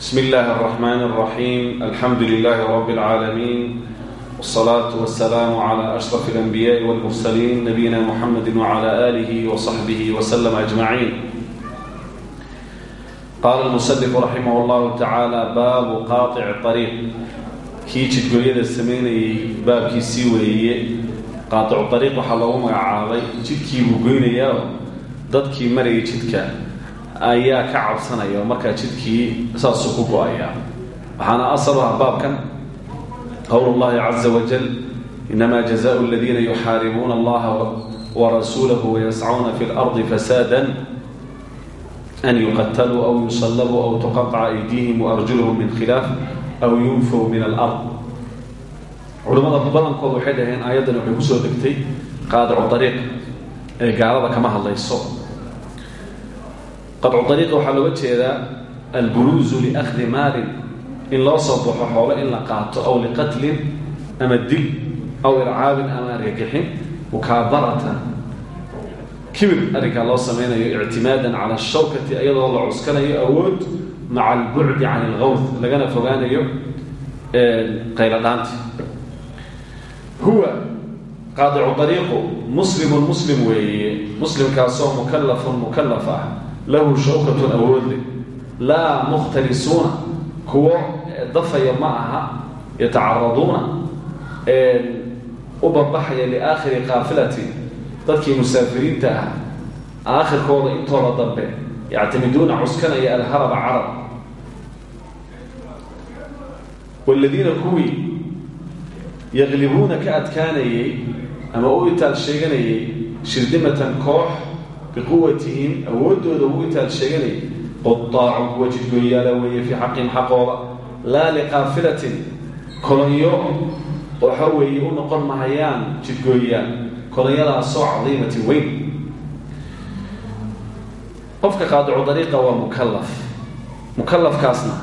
بسم الله الرحمن الرحيم الحمد لله رب العالمين والصلاة والسلام على أشرف الأنبياء والمرسلين نبينا محمد وعلى آله وصحبه وسلم أجمعين قال المسلف رحمه الله تعالى باب قاطع الطريق kii jidgooyada samaynayay baabkiisii weeye qaaطicu ariiq waxaa loogu magacaabay jidkii buu goynayaa dadkii marayay jidka ayaa ka cabsanaya oo markaa jidkii saasuu ku go-ayaa waxaana asal ah baabkan qowl اllahi caza wajal inama jazaء اladiina yuxaaribuuna allaha warasuulahu wayascuuna fi اlarضi fasaada an yuqataluu aw yusalabuu aw tuqaطca aydihim waarjulhum min khilaaf aw yunfaw min alard culimmada badankooda waxay dhaheen aayaddan waxay kusoo degtay qaadicu ariiq ee gaalada kama hadlayso qadcu ariiqa waxaa looga jeedaa alburuuzu liakhdi maalin. In loo soo baxo xoolo in la qaato aw liqatlin ama dil aw ircaabin ama argagixin mukaabaratan kibir arrinkaa loo samaynayo ictimaadan cala ashawkati iyadoo la cuskanayo awood maca albucdi can algawd lagana fogaanayo qayladhaanti. Huwa qaadicu ariiqu muslimun muslim weeye. Muslimkaasoo mukalafun mukalaf ah lahu shawkatun awoodle laa mukhtalisuuna kuwo dafaya ma aha yatacaraduuna u babaxaya liaakhiri kaafilati dadkii musaafiriinta ah aakhirkooda intooda dambe yactamiduuna cuskanaya alharaba carab waaladiina kuwii yaqlibuuna ka adkaanayay ama u itaal sheeganayay shirdimatan koox biquwatihim awooddooda ugu itaal sheeganayay qudaacun kuwa jidgooyaala weeye fii xaqihim xaqooda laa liqaafilatin kolonyo waxa weeye u noqon mahayaan jidgooyaal kolonyadaasoo cadiimatin weyn qofka qaadicu dariiqa waa mukalaf mukalafkaasna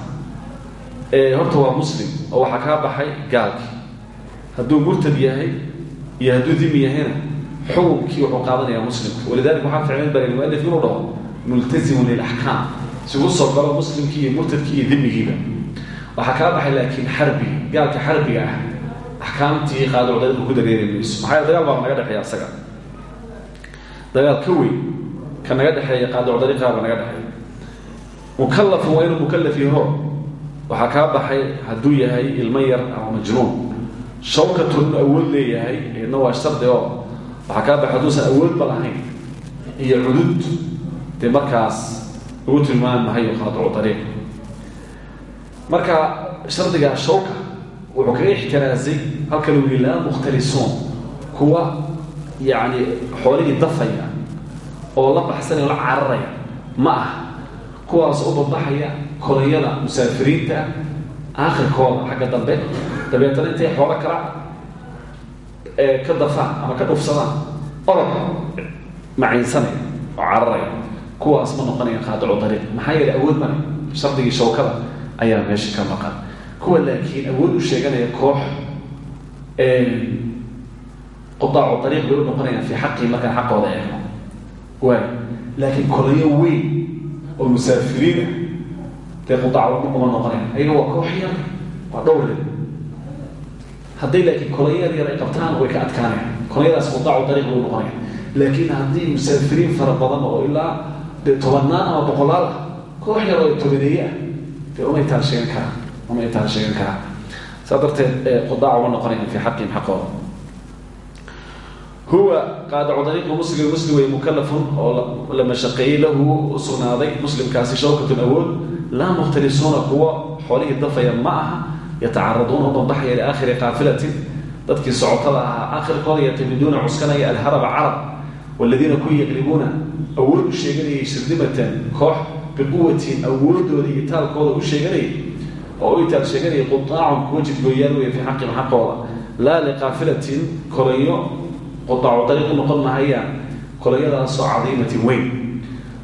horta waa muslim oo waxaa kaa baxay gaalkii hadduu murtad yahay iyo hadduu dimi yahayna xukunkii wuxuu qaadanayaa muslimka walidalika waxaa ficlan bari mualif inuu dhaho multazimun lilaxkaam si uu soo galo muslimkii iyo murtadkii iyo dimigiiba waxaa kaa baxay laakiin xarbigi gaalka xarbiga ah axkaamtii qaadicu dariiqa ku dareeri mayso maxaa dagaal baa naga dhexeeya asaga dagaal ka weyn ka naga dhexeeya qaadicu dariiqaaba naga dhexeeya mukalafun waa inuu mukalaf yaho waxaa kaa baxay hadduu yahay ilmo yar ama majnuun shawkatun inu awood leeyahay iyadna waa shardi oo waxaa kaa baxay hadduusan awoodba lahayn iyo cudud dee markaas lagu tilmaami mahayo qaadicu dariiq marka shardiga shawka wuxuu kaga ixtiraasay halkan uu yihi laa mukhtalisuun kuwa yacni xoolihii dafaya oo la baxsanaya o la cararaya. Ma ah kuwaas u babaxaya kolonyada musaafiriinta aakhirkooda. Xagga dambe dabeetana intay xoolo kala ka dafaan ama ka dhufsadaan. Orod macaynsanaya oo cararaya kuwaas ma noqonaya qaadicu dariiq. Maxaa yeelay awood male shardigii shawkada ayaa meesha ka maqan. Kuwa laakiin awood u sheeganaya koox qudaacu ariiq bay u noqonayaan fii xaqii markaan xaqooda eegno waay laakiin kolonyo weyn oo musaafiriinah dee qudaac uma noqonayan ayaga waa koox yar waa dhowrle hadday laakiin kolonyo yar ay qabtaan way ka adkaanayan kolonyadaas qudaacu ariiq bay u noqonayan laakiin haddii musaafiriin fara badan oo ilaa dee tobanaan ama boqolaal ah koox yar oo tobaneeye ah dee uma intaan sheegan karaa uma intaan sheegan uma noqonayan fii xaqihim xaqooda huwa qaadicu dariiqu muslim muslim way mukalafun oo la mashaqeeyey lahu sugnaaday muslimkaasi shawkatun awood laa mukhtalisuuna kuwa xoolihii dafaya ma aha yatacaraduuna banbaxaya liaakhiri kaafilatin dadkii socotada ahaa aakhirkooda yatamiduuna cuskanaya alharaba carab waladiina ku yaqlibuuna awood u sheeganayay shirdimatan koox biquwatin awoodooda iyo taalkooda u sheeganayay oo u itaal sheeganayay qudaacun kuwa jidgooyaal weeye fii xaqihim xaqooda laa liqaafilatin kolanyo qudaacu dariiq u noqon mahayaan kolonyadaasoo cadiimatin weyn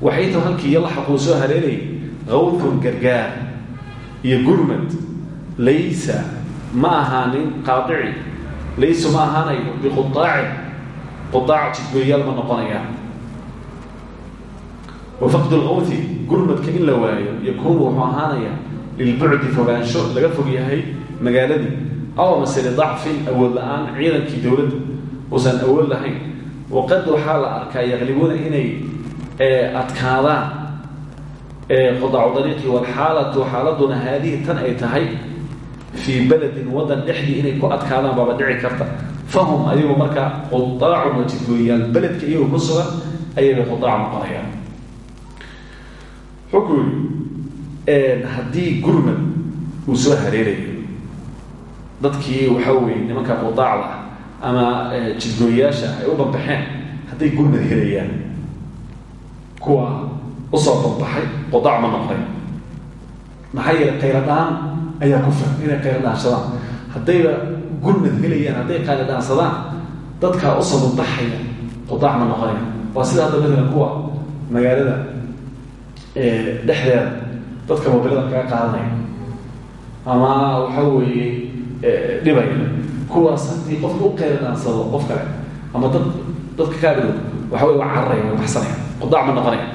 waxay ta halkii iyo laxaquu soo haleelayay kawfun gargaar gurmad laysa ma ahaanin qaadici laysu ma ahaanayo biqudaacin qudaac jidgooyaal ma noqonayaan wafaqd lkawti gurmadka in la waayo yakuunu wuxuu ahaanaya lilbucdi fogaansho laga fog yahay magaaladii aw mase lidacfin awood la'aan ciidankii dowladda. Uusan awood lahayn. Waqad waxaa la arkaa yaqlibuuna inay adkaadaan qudaacu dariiqi walxaalatu xaaladuna haadihi tan ay tahay fii beledin wadan dhexdii inay ku adkaadaan baaba dhici karta fahum ayagu markaa qudaacun waa jidgooyayaal beledka iyagoo ku sugan ayagay qudaac noqonayaan wuxuu yidhi haddii gurmad uu soo hareerayo dadkii waxaa weeye nimanka qudaacda ama jidgooyayaasha ay u banbaxeen hadday gurmad helayaan kuwa u soo banbaxay qudaac ma noqday maxaa yeelay qayladhaan ayaa ku filan inay qayladhaansadaan haddayba gurmad helayaan hadday qayladhaansadaan dadkaa u soo banbaxaya qudaac ma noqonaya waa sida hadda matalan kuwa magaalada dhexdeeda dadka mobilada kaga qaadanaya. Ama waxa weeye dhibaya kuwaas haddii qofka u qayladhaansado qof kale ama dad dadka kaadhigo waxa wey waa cararaya way baxsanaya. Qudaac ma noqonaya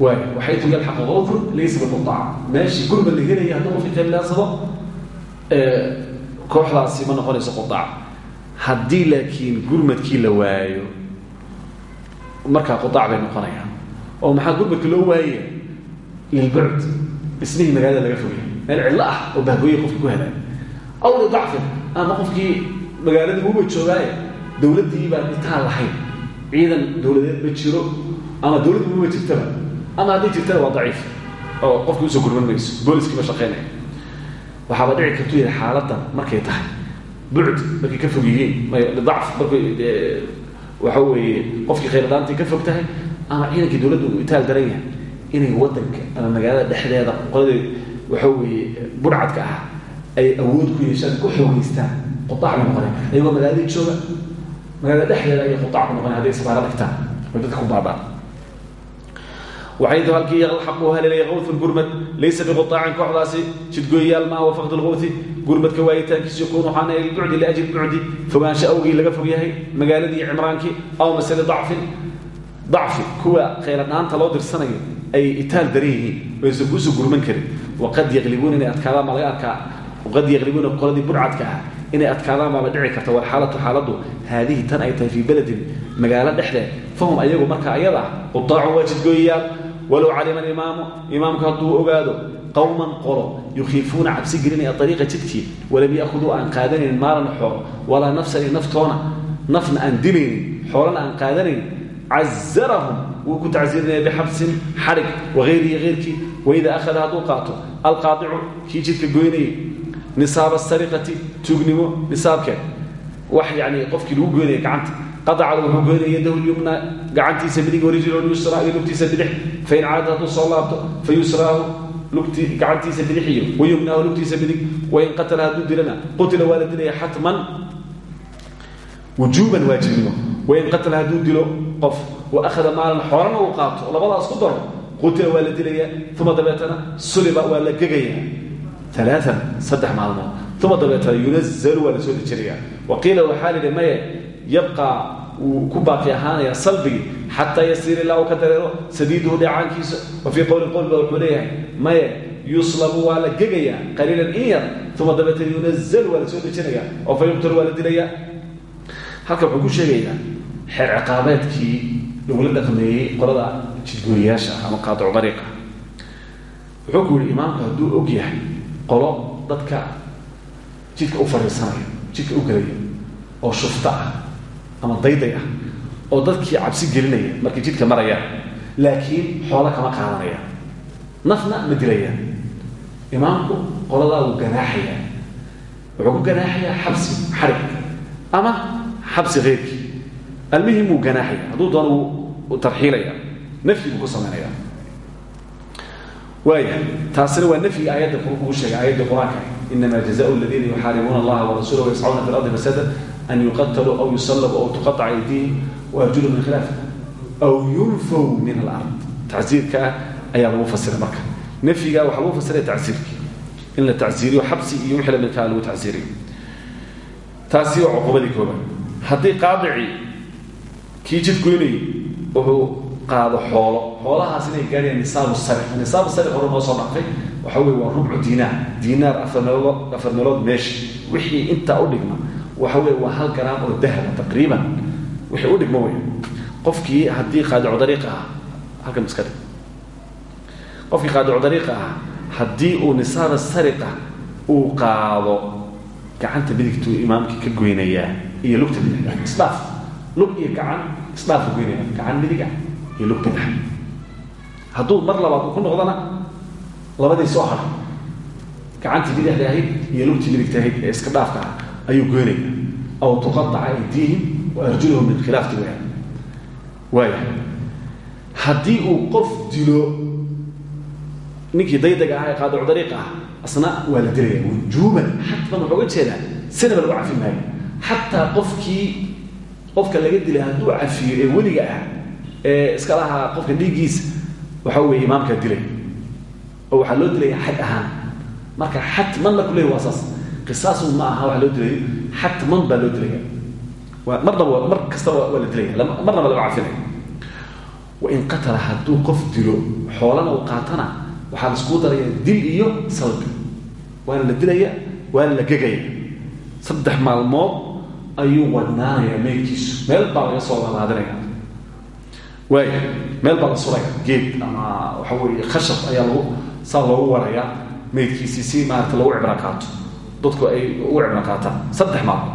waay waxaytu yalxaqu qawfun laysa biqudaac meeshii gurmad la helaya haddii qofka qayladhaansado kooxdaasi ma noqonayso qudaac haddii laakiin gurmadkii la waayo markaa qudaac bay noqonayaan oo maxaa gurmadka loo waayaya lilbucd ismihii magaalada laga fogaya meel cillo ah oo bahgooye qofki ku helay. Aw lidacfin ama qofkii magaaladii uba joogaaye dowladdii baan itaan lahayn. Ciidan dowladeed ma jiro ama dowladdi uba jirtaba ama hadday jirtana waa daciif. Oo qofkii u soo gurman mayso booliskii ma shaqaynaya waxaaba dhici kartu yahay xaaladan markay tahay. Bucd markay ka fog yihiin lidacf markay waxa weeye qofkii khayladhaantii ka fog tahay ama ciidankii dowladda uu itaal daran yahay inay wadanka ama magaalada dhexdeeda qoladii waxa weeye burcadka ah ay awood ku yeeshaan ku xoogeystaan qudaac ma noqoneen ayagoo magaaladii jooga magaalada dhexdeeda ayay qudaac ku noqoneen hadday isbaara dhigtaan dadka ku baabaan waxaydu halkii yalxaqu haleelaya qawfun gurmad laysa biqudaacin kooxdaasi jidgooyayaal maa wafaqd lqawfi gurmadka waayitaankiisu yakuun waxaana lilbucdi liajli bucdi fogaansho awgii laga fog yahay magaaladii cimraankii aw masale dacfin dacfi kuwa khayladhaanta loo dirsanayo ay itaal daran yihiin oysan kuusoo gurman karin waqad yaqlibuuna inay adkaadaan baa laga arkaa waqad yaqlibuuna qoladii burcadka ah inay adkaadaan baaba dhici karta walxaalatu xaaladdu haadihi tan ay tahay fii beledin magaalo dhexdeed ayada ah qudaacun waa walow calima alimaamu imaamku hadduu ogaado qowman qolo yukhiifuuna cabsi gelinaya ariiqa jidkii walam yakhuduu aan qaadanayn maalan xoolo walaa nafsan iyo naftoona nafna aan dilaynin xoolana aan qaadanayn cazarahum wuu ku tacsiirinaya bixabsin xadhig waayrihi eyrkii waida ahada hadduu qaato alqaadicu kii jidka goynayay nisaaba sariqati tuugnimo nisaabkeed wax yani qofkii qadaca wuxuu goynaya yadahu lyumna gacantiisa midig warijlo yusra iyo lugtiisa bidix. Fain caada hadduu soo laabto fa yusraahu gacantiisa bidix iyo wayumnaahu lugtiisa midig wain qatala hadduu dilana qutila waa la dilaya xatman. Wujuuban waajibnimo. Wain qatala hadduu dilo qof wa akhada maalan xoolana uu qaato labadaas ku daro qutila waa la dilaya uma dabeetana suliba waa la gegaya. Alaaan saddex maalmood. Uma dabeetana yunazalu waa la soo dejinaya wa qiila waxaa la yidhi maye yabqaa ku baaqi ahaanaya salbigii xataa yasiir ilaa ka dareero sadiiduhu dheecaankiisa wa fii qowli qowl ba wuxuu leeyahay maye yuslabu waa la gegayaa qaliilan in yar uma dabeetana yunazalu waa la soo dejinaya oo fa yuqtalu waa la dilaya. Halkan wuxuu ku sheegayaa xeer ciqaabeedkii lagula dhaqmeeyey qolada jidgooyayaasha ama qaadicu dariiqa. Wuxuu ku yihi imaamku hadduu og yahay qolo dadka jidka u fadhiisanaya jidka u gelaya oo shufto ah ama dayday ah oo dadkii cabsi gelinaya markay jidka marayaan laakiin xoolo kama qaadanaya. Nafna ma dilayaan imaamku qoladaa wuu wuxuu ku ganaaxayaa xabsi xarig ama xabsi keyrkii almuhim wuu ganaaxaya hadduu doono wuu tarxiilaya. Nafyi ku samaynaya waaya taasina waa nafyiga aayadda ugu sheegay aayadda qur'aanka. Inama jazaء اladiina yuxaaribuuna allaha warasulah wayascuuna fi lardi fasada yusalabuu aw tuqaطca aydihim waarjulu min khilaaf aw yunfow min alard tacsiirka ah ayaa lagu fasira marka nafyiga waxaa lagu fasiraya tacsiirkii in la tacsiiriyo xabsi iyo wixii lamidkaa lagu tacsiiriyo taasi waa cuqubadii koobaad haddii qaadicii kii jidgoynayay wuxuu qaado xoolo xoolahaas inay gaadhayaan nisaabu sariq nisaabu sariq hore noo soo dhaqay waxa wey waa rubcu diinaar diinaar afar meelood afar meelood meesha wixii intaa u dhigma waxa wey waa hal garaam oo dahaba taqriiban. Wixii u dhigmo wey qofkii haddii qaadicu dariiqa ah halkan iska dhig qofkii qaadicu dariiqa ah uu nisaaba sariqa uu qaado gacanta midigtuu imaamkii ka goynayaa iyo lugta bidixda isdhaaf. Lug iyo gacan isdhaafka goynaya gacan midiga iyo lug bidix hadduu mar labaad uu ku noqdona labadii soo hara. Gacantii bidixda ahayd iyo lugtii midigta ahayd iska dhaafka ah ayuu goynaya. Aw tuqadaca aydiihim wa arjuluhum min khilaafti waya waaya haddii uu qof dilo ninkii daydaga ahaa ee qaadicu ah asna waa la dilaya wujuuban. Xatman waxaa uga jeedaa sinaba lagu cafi maayo. Xataa qofkii qofka laga dilay hadduu cafiyo ee weliga ah ee iska lahaa qofka dhiiggiisa waxa weeye imaamkaa dilay. Oo waxaa loo dilaya xad ahaan. Marka xatman la ku saas qisaasun ma aha waxa loo dilayo xatman baa loo dilaya marnaba mar kastaba waa la dilaya marnaba laga cafinaya wain qatala hadduu qof dilo xoolana uu qaatana waxaa la iskuu daraya dil iyo salbi waana la dilaya waana la gegaya. Saddex maalmood ayuu wadnaanaya meydkiisu meel baa laga soo lalaadinaya waaya meel baa la suraya geed ama waxa weeye khashab ayaa lagu saa loogu warayaa. Meydkiisii si maarata lagu cibro qaato dadku ay ugu cibro qaataan saddex maalmood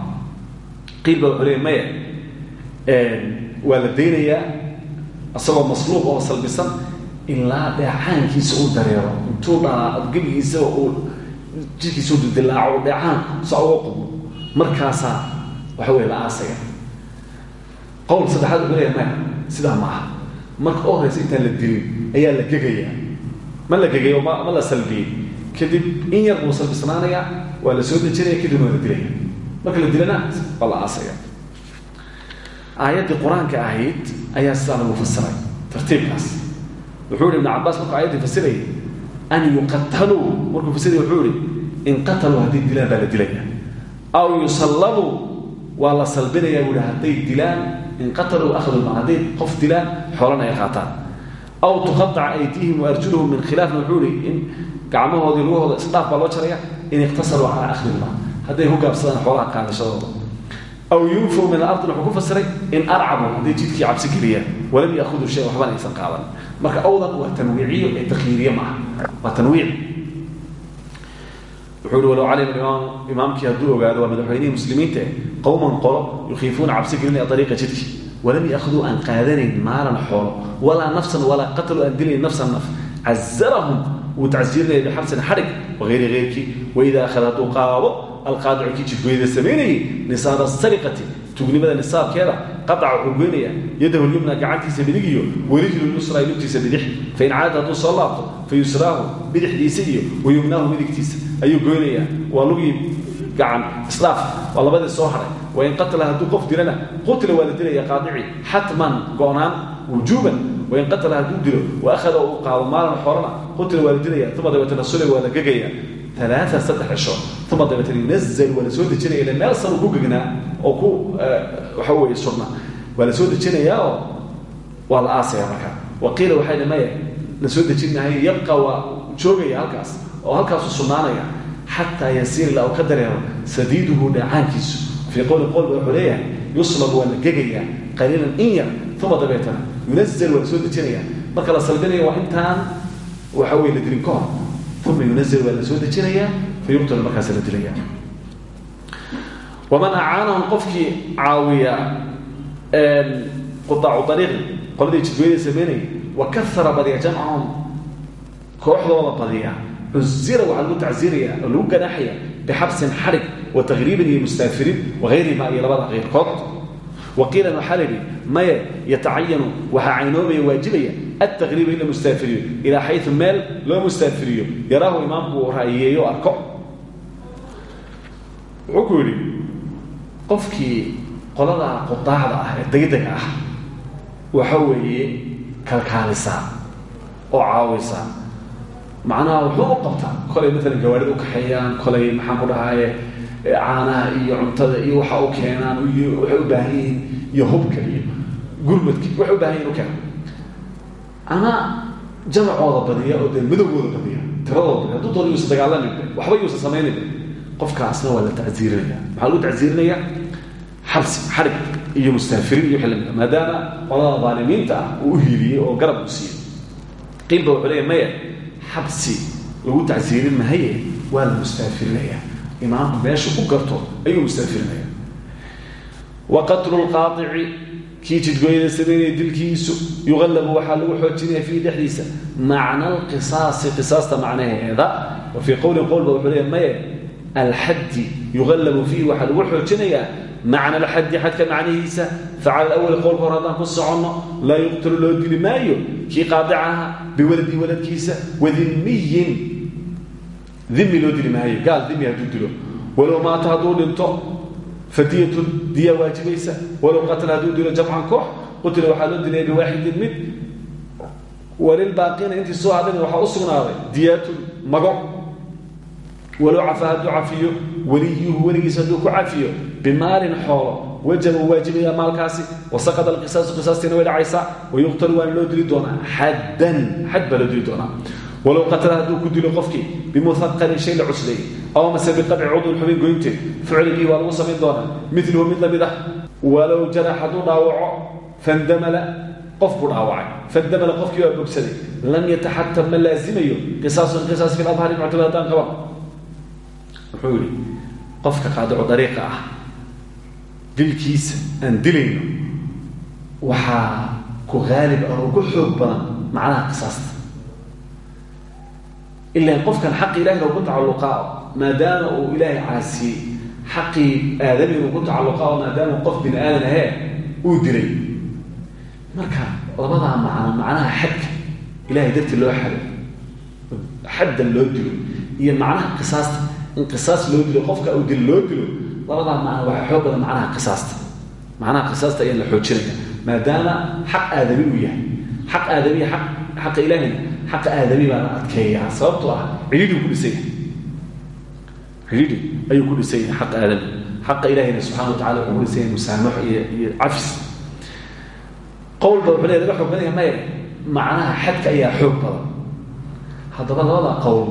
qiil baa wuxuu leeya maya waa la daynayaa isagoo masluuq oo salbisan ilaa dheecaankiisa uu dareero intuu dhaa gebigiisa uu jidkiisa u dildilaaco dheecaan saa uga qubo markaasaa waxa wey la aasaya qowl saddexaad wuxuu leeya maya sidaa ma aha. Marka u horeysa intaan la dilin ayaa la gegayaa. Ma la gegayo ma la salbiyey. Kadib in yar buu salbisnaanayaa waa la soo dejinaya kadib waa la marka la dilana waa la aasaya. Aayaddii qur'aanka ahayd ayaa sidaa lagu fasiray tartiibkaas. Wuxuu ibn cabaas markuu ayaddii fasirayay an yuqataluu markuu fasiraya wuxuu ihi in qataluu hadday dilaan baa la aw yusallabuu waa la salbinayaa buu dilaan in qataluu akhaduu ma hadday qof dilaan xoolana ay qaataan. Aw tuqadaca aydiihim waarjuluhum min khilaafna wuxuu ihi in gacmahoodii lugahooda isdhaaf baa loo jaraya in iqtasaruu calaa akhdi ilma hadday ku gaabsadaan xoolaha qaadashadooda aw yunfuu min alardin wuxuu ku fasiray in arcabu hadday jidkii cabsi geliyaan walam yaakuduu shay waxbana aysan qaadan. Marka awdan waa tanwiiciyo ee takyiiriye maaha waa tanwiic. Wuxuu ihi walow calima imaam imaamkii hadduu ogaado waa madaxweynihii muslimiinta qowman qolo yukhiifuuna cabsi gelinaya ariiqa jidki walam yaakuduu aan qaadanayn maalan xoolo walaa nafsan walaa qataluu aan dilayn nafsan naf. Cazarahum wuu tacsiirinaya bixabsin xadhig wagayri keyrkii waidaa akhada hadduu qaado alqaadicu kii jidgoyda samaynayay nisaaba sariqati tugnimada nisaabkeeda qadaca wuxuu goynaya yadahu lyumna gacantiisa midig iyo warijlu yusra lugtiisa bidix fain caada hadduu soo laabto fa yusraahu bidixdiisa iyo wayumnaahu midigtiisa ayuu goynayaa. Waa lugii gacan isdhaaf waa labadii soo haray. Wain qatala hadduu qof dilana qutila waa la dilaya qaadici xatman go-naan wujuuban wain qatala hadduu dilo wa ahada uu qaado maalan xorana qutila waa la dilayaa uma dabeeta rasuula waa la gegayaa alaa saddex cisho uma dabeetana yunazal waa la soo dejinaya ila meel sar ku gegnaa oo ku waxa weeye surna waa la soo dejinayaa oo waa la aasaya marka wa qiila waxayna maya la soo dejinahay yabqa waa joogaya halkaas oo halkaasu sugnaanaya xataa yasiir ilaa uu ka yunazl waa la soo dejinaya marka la saldinaya waa intaan waxa wey la dilin kahor uma yunazl waa la soo dejinayaa fayuqtal markaas la dilaya waman acaanahum qofkii caawiya qudaacu ariiqi qoladii jidweyda samaynaya wa kaara badiya jamcahum kooxdooda badiya cuzira waxaa lagu tacsiraya oo lagu ganaaxaya bixabsin xarig wa tahriibin iyo mustaafiriin waayrihimaa iyo labada keyrkood waqiila waxaa la yidhi maye yatacayanu waxaa caynoomaya waajibaya altaqriiba in la mustaafiriyo ilaa xayu meel loo mustaafiriyo. Yaraahu imaamku uu raa'iyeeyo arko. Wuxuu ku yidhi qofkii qoladaa qudaacda ah ee degdega ah waxa weeye kalkaalisaa oo caawisaa macnaha wuxuu qabtaa kolay maalan gawaarida ukaxeeyaan kolay maxaan ku dhahaaye caanaha iyo cuntada iyo waxa u keenaan waxay u baahan yihiin gurmadka waxay u baahan yihiin u keenaan ama jamacooda badiya oo dee badiya tiradooda hadduu doono yuusan waxba yuusan samaynin. Qofkaasna waa la tacsiirinaya maxaa lagu tacsiirinaya xabsi iyo mustaafiriin iyo wixii lamida maadaama qolada daalimiinta ah uu u hiiliyey oo garab u siiyey. Wuxuu leeya maya xabsi lagu tacsiirin mahaye waa la mustaafirinaya. Imaamku meesha u garto ayuu mustaafirinaya. Wa qatlu kii jidgooyada samaynaya dilkiisu yuqallabu waxaa lagu xoojinaya fiihi dhexdiisa macna alqisaasi qisaasta macnaheeda. Wa fii qowlin qowlba wuxuu leeya maye alxaddi yuqallabu fiihi lagu xoojinayaa macna alxaddi xadka macnihiisa. Facala awali qowlka hor haddaan ku soconno laa yuqtalu loo dili maayo. Kii qaadica aha biwaladii waladkiisa wadimiyin dimi loo dili maayo gaal dimi hadduu dilo. Walow maata hadduu fadiyatu diya waajibaysa walow qatla hadduu dilo jamcan koox qutila waxaa loo dilaya mid. Walilbaaqiina intii soo hadhana waxaa u sugnaaday mago. Walow cafaa hadduu cafiyo weliyuhu weligiisa hadduu ku cafiyo bimaalin xoolo. Wajaba waajibaya maalkaasi. Wasaqada alqisaasu qisaastiina way dhacaysaa. Wayuqtalu waana loo dili doonaa. Xaddan xad baa loo dili doonaa. Walow qatala hadduu ku dilo qofkii cusleeyey aw mase biqadci cudun xubin goynteed ficligii waa lagu samayn doonaa. Miluhu mid la mid ah. Walow jarax hadduu dhaawaco fandamala qof buu dhaawacay. Fandamala qofkii waa bogsaday. Lam yataxatam ma laazimayo qisaasun qisaas fi labhari muctamad haddaan qaban wuxuu yihi qofka qaadicu dariiqa ah dilkiisa aan dilayno waxaa ku haalib ah oo ku xoog badan macnaha qisaasta. Ilaan qofkan xaqi ilahay oo ku tacalluqaa maadaama uu ilaahay caasiyey xaqii aadamiga uu ku tacalluqaa maadaama qof bini aadan ahee uu dilay. Marka labadaa macno macnaha xadka ilahay dartii loo xado. Xaddan loo dilo iyo macnaha qisaasta. In qisaas loo dilo qofka uu dil loo dilo labadaa macno waxaa xoog badan macnaha qisaasta. Macnaha qisaasta ayaa la xoojinaya maadaama xaq aadami uu yahay. Xaq aadamiya aq xaqa ilaahayna xaqa aadami baa la adkeeyaa sababtoo ah cidhiidhiu ku cidhiidhi ayuu ku dhisan yahay xaqa aadami xaqa ilahayna subxana wa tacala wuxuu ku dhisan yahay musaamaxo iyo iyo cafis. Qowlba wuxuu leey laga xoog badan yahay maya macnaha xadka ayaa xoog badan. Haddaba labada qowl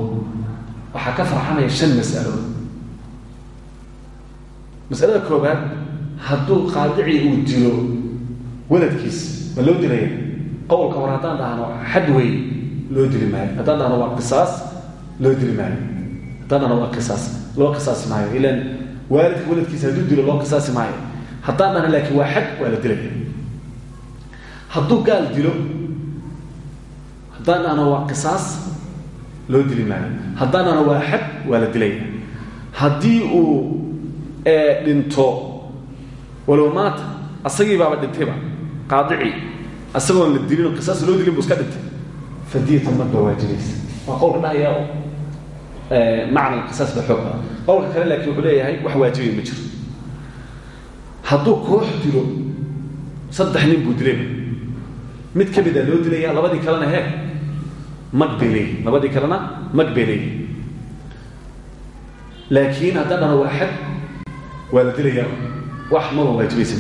waxaa ka farxamaya shan mas'alo masalada koobaad hadduu qaadicii uu dilo waladkiis ma loo dilaya? Qowlka hore haddaan dhahno xad wey loo dili maayo. Haddaan dhahno waa qisaas loo dili maayo. Haddaan dhahno waa qisaas loo qisaasi maayo. Ilan waalidka waladkiisa hadduu dilo loo qisaasi maayo. Haddaan dhahno laakiin waa xad waa la dilaya hadduu gaal dilo haddaan dhahno waa qisaas loo dili maayo. Haddaan dhahno waa xad waa la dilaya haddii uu dhinto walow maata asagii baaba dhintayba qaadicii isagoon la dilin qisaas loo dilin bu iska dhintay. Fadiyatan marba waajibaysa waa qowlka dhahaya macna qisaas ba xoog badan kale laakiin wuxuu leeyahay wax waajibaya ma jiro. Hadduu koox dilo saddex nin buu dilayba mid ka mida loo dilaya labadii kalena he mag bay leeyihiin labadii kalena mag bay leeyihiin laakiin haddaan dhana waa xad waa la dilayaa. Wax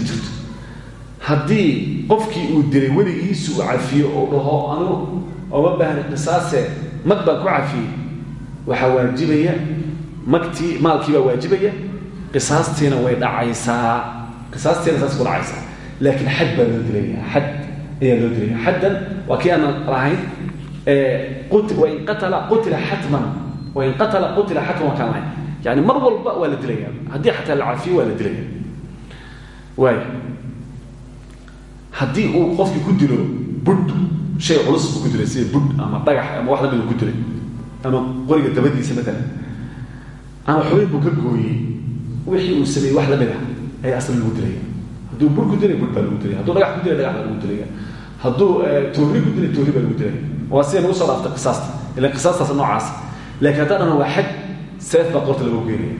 jirto. Haddii qofkii uu dilay weligiisu uu cafiyo oo dhaho anigu ooma baahni qisaase mag baan ku cafiyey waxaa waajibaya magtii maalkii baa waajibaya qisaastiina way dhacaysaa qisaastiina saas ku dhacaysaa. Laakiin xad baa loo dilaya xad ayaa loo dilaya xaddan waa kii aanan lahayn qatala qutila xatman wain qatala qutila xatman waa yani mar walba waa la dilaya haddii xataa la cafiyo waa la dilaya waay haddii uu qofkii ku dilo budh shay culus ku dilay sida budh ama dhagax ama wax la mid ku dilay ama qoriga dabadiisa maalan ama xubin buu ka gooyey wixii uu sameeyey wax la mid ah ayaa asla lagu dilaya hadduu bur ku dilay bur baa lagu dilaya hadduu dhagax ku dilay baa lagu dilaya hadduu toori ku dilay toori baa lagu dilaya waa sida nagu soo dhaaftay qisaasta ilan qisaastaas noocaas. Laakiin haddaan dhana waa xad seef baa qorta lagu geenaya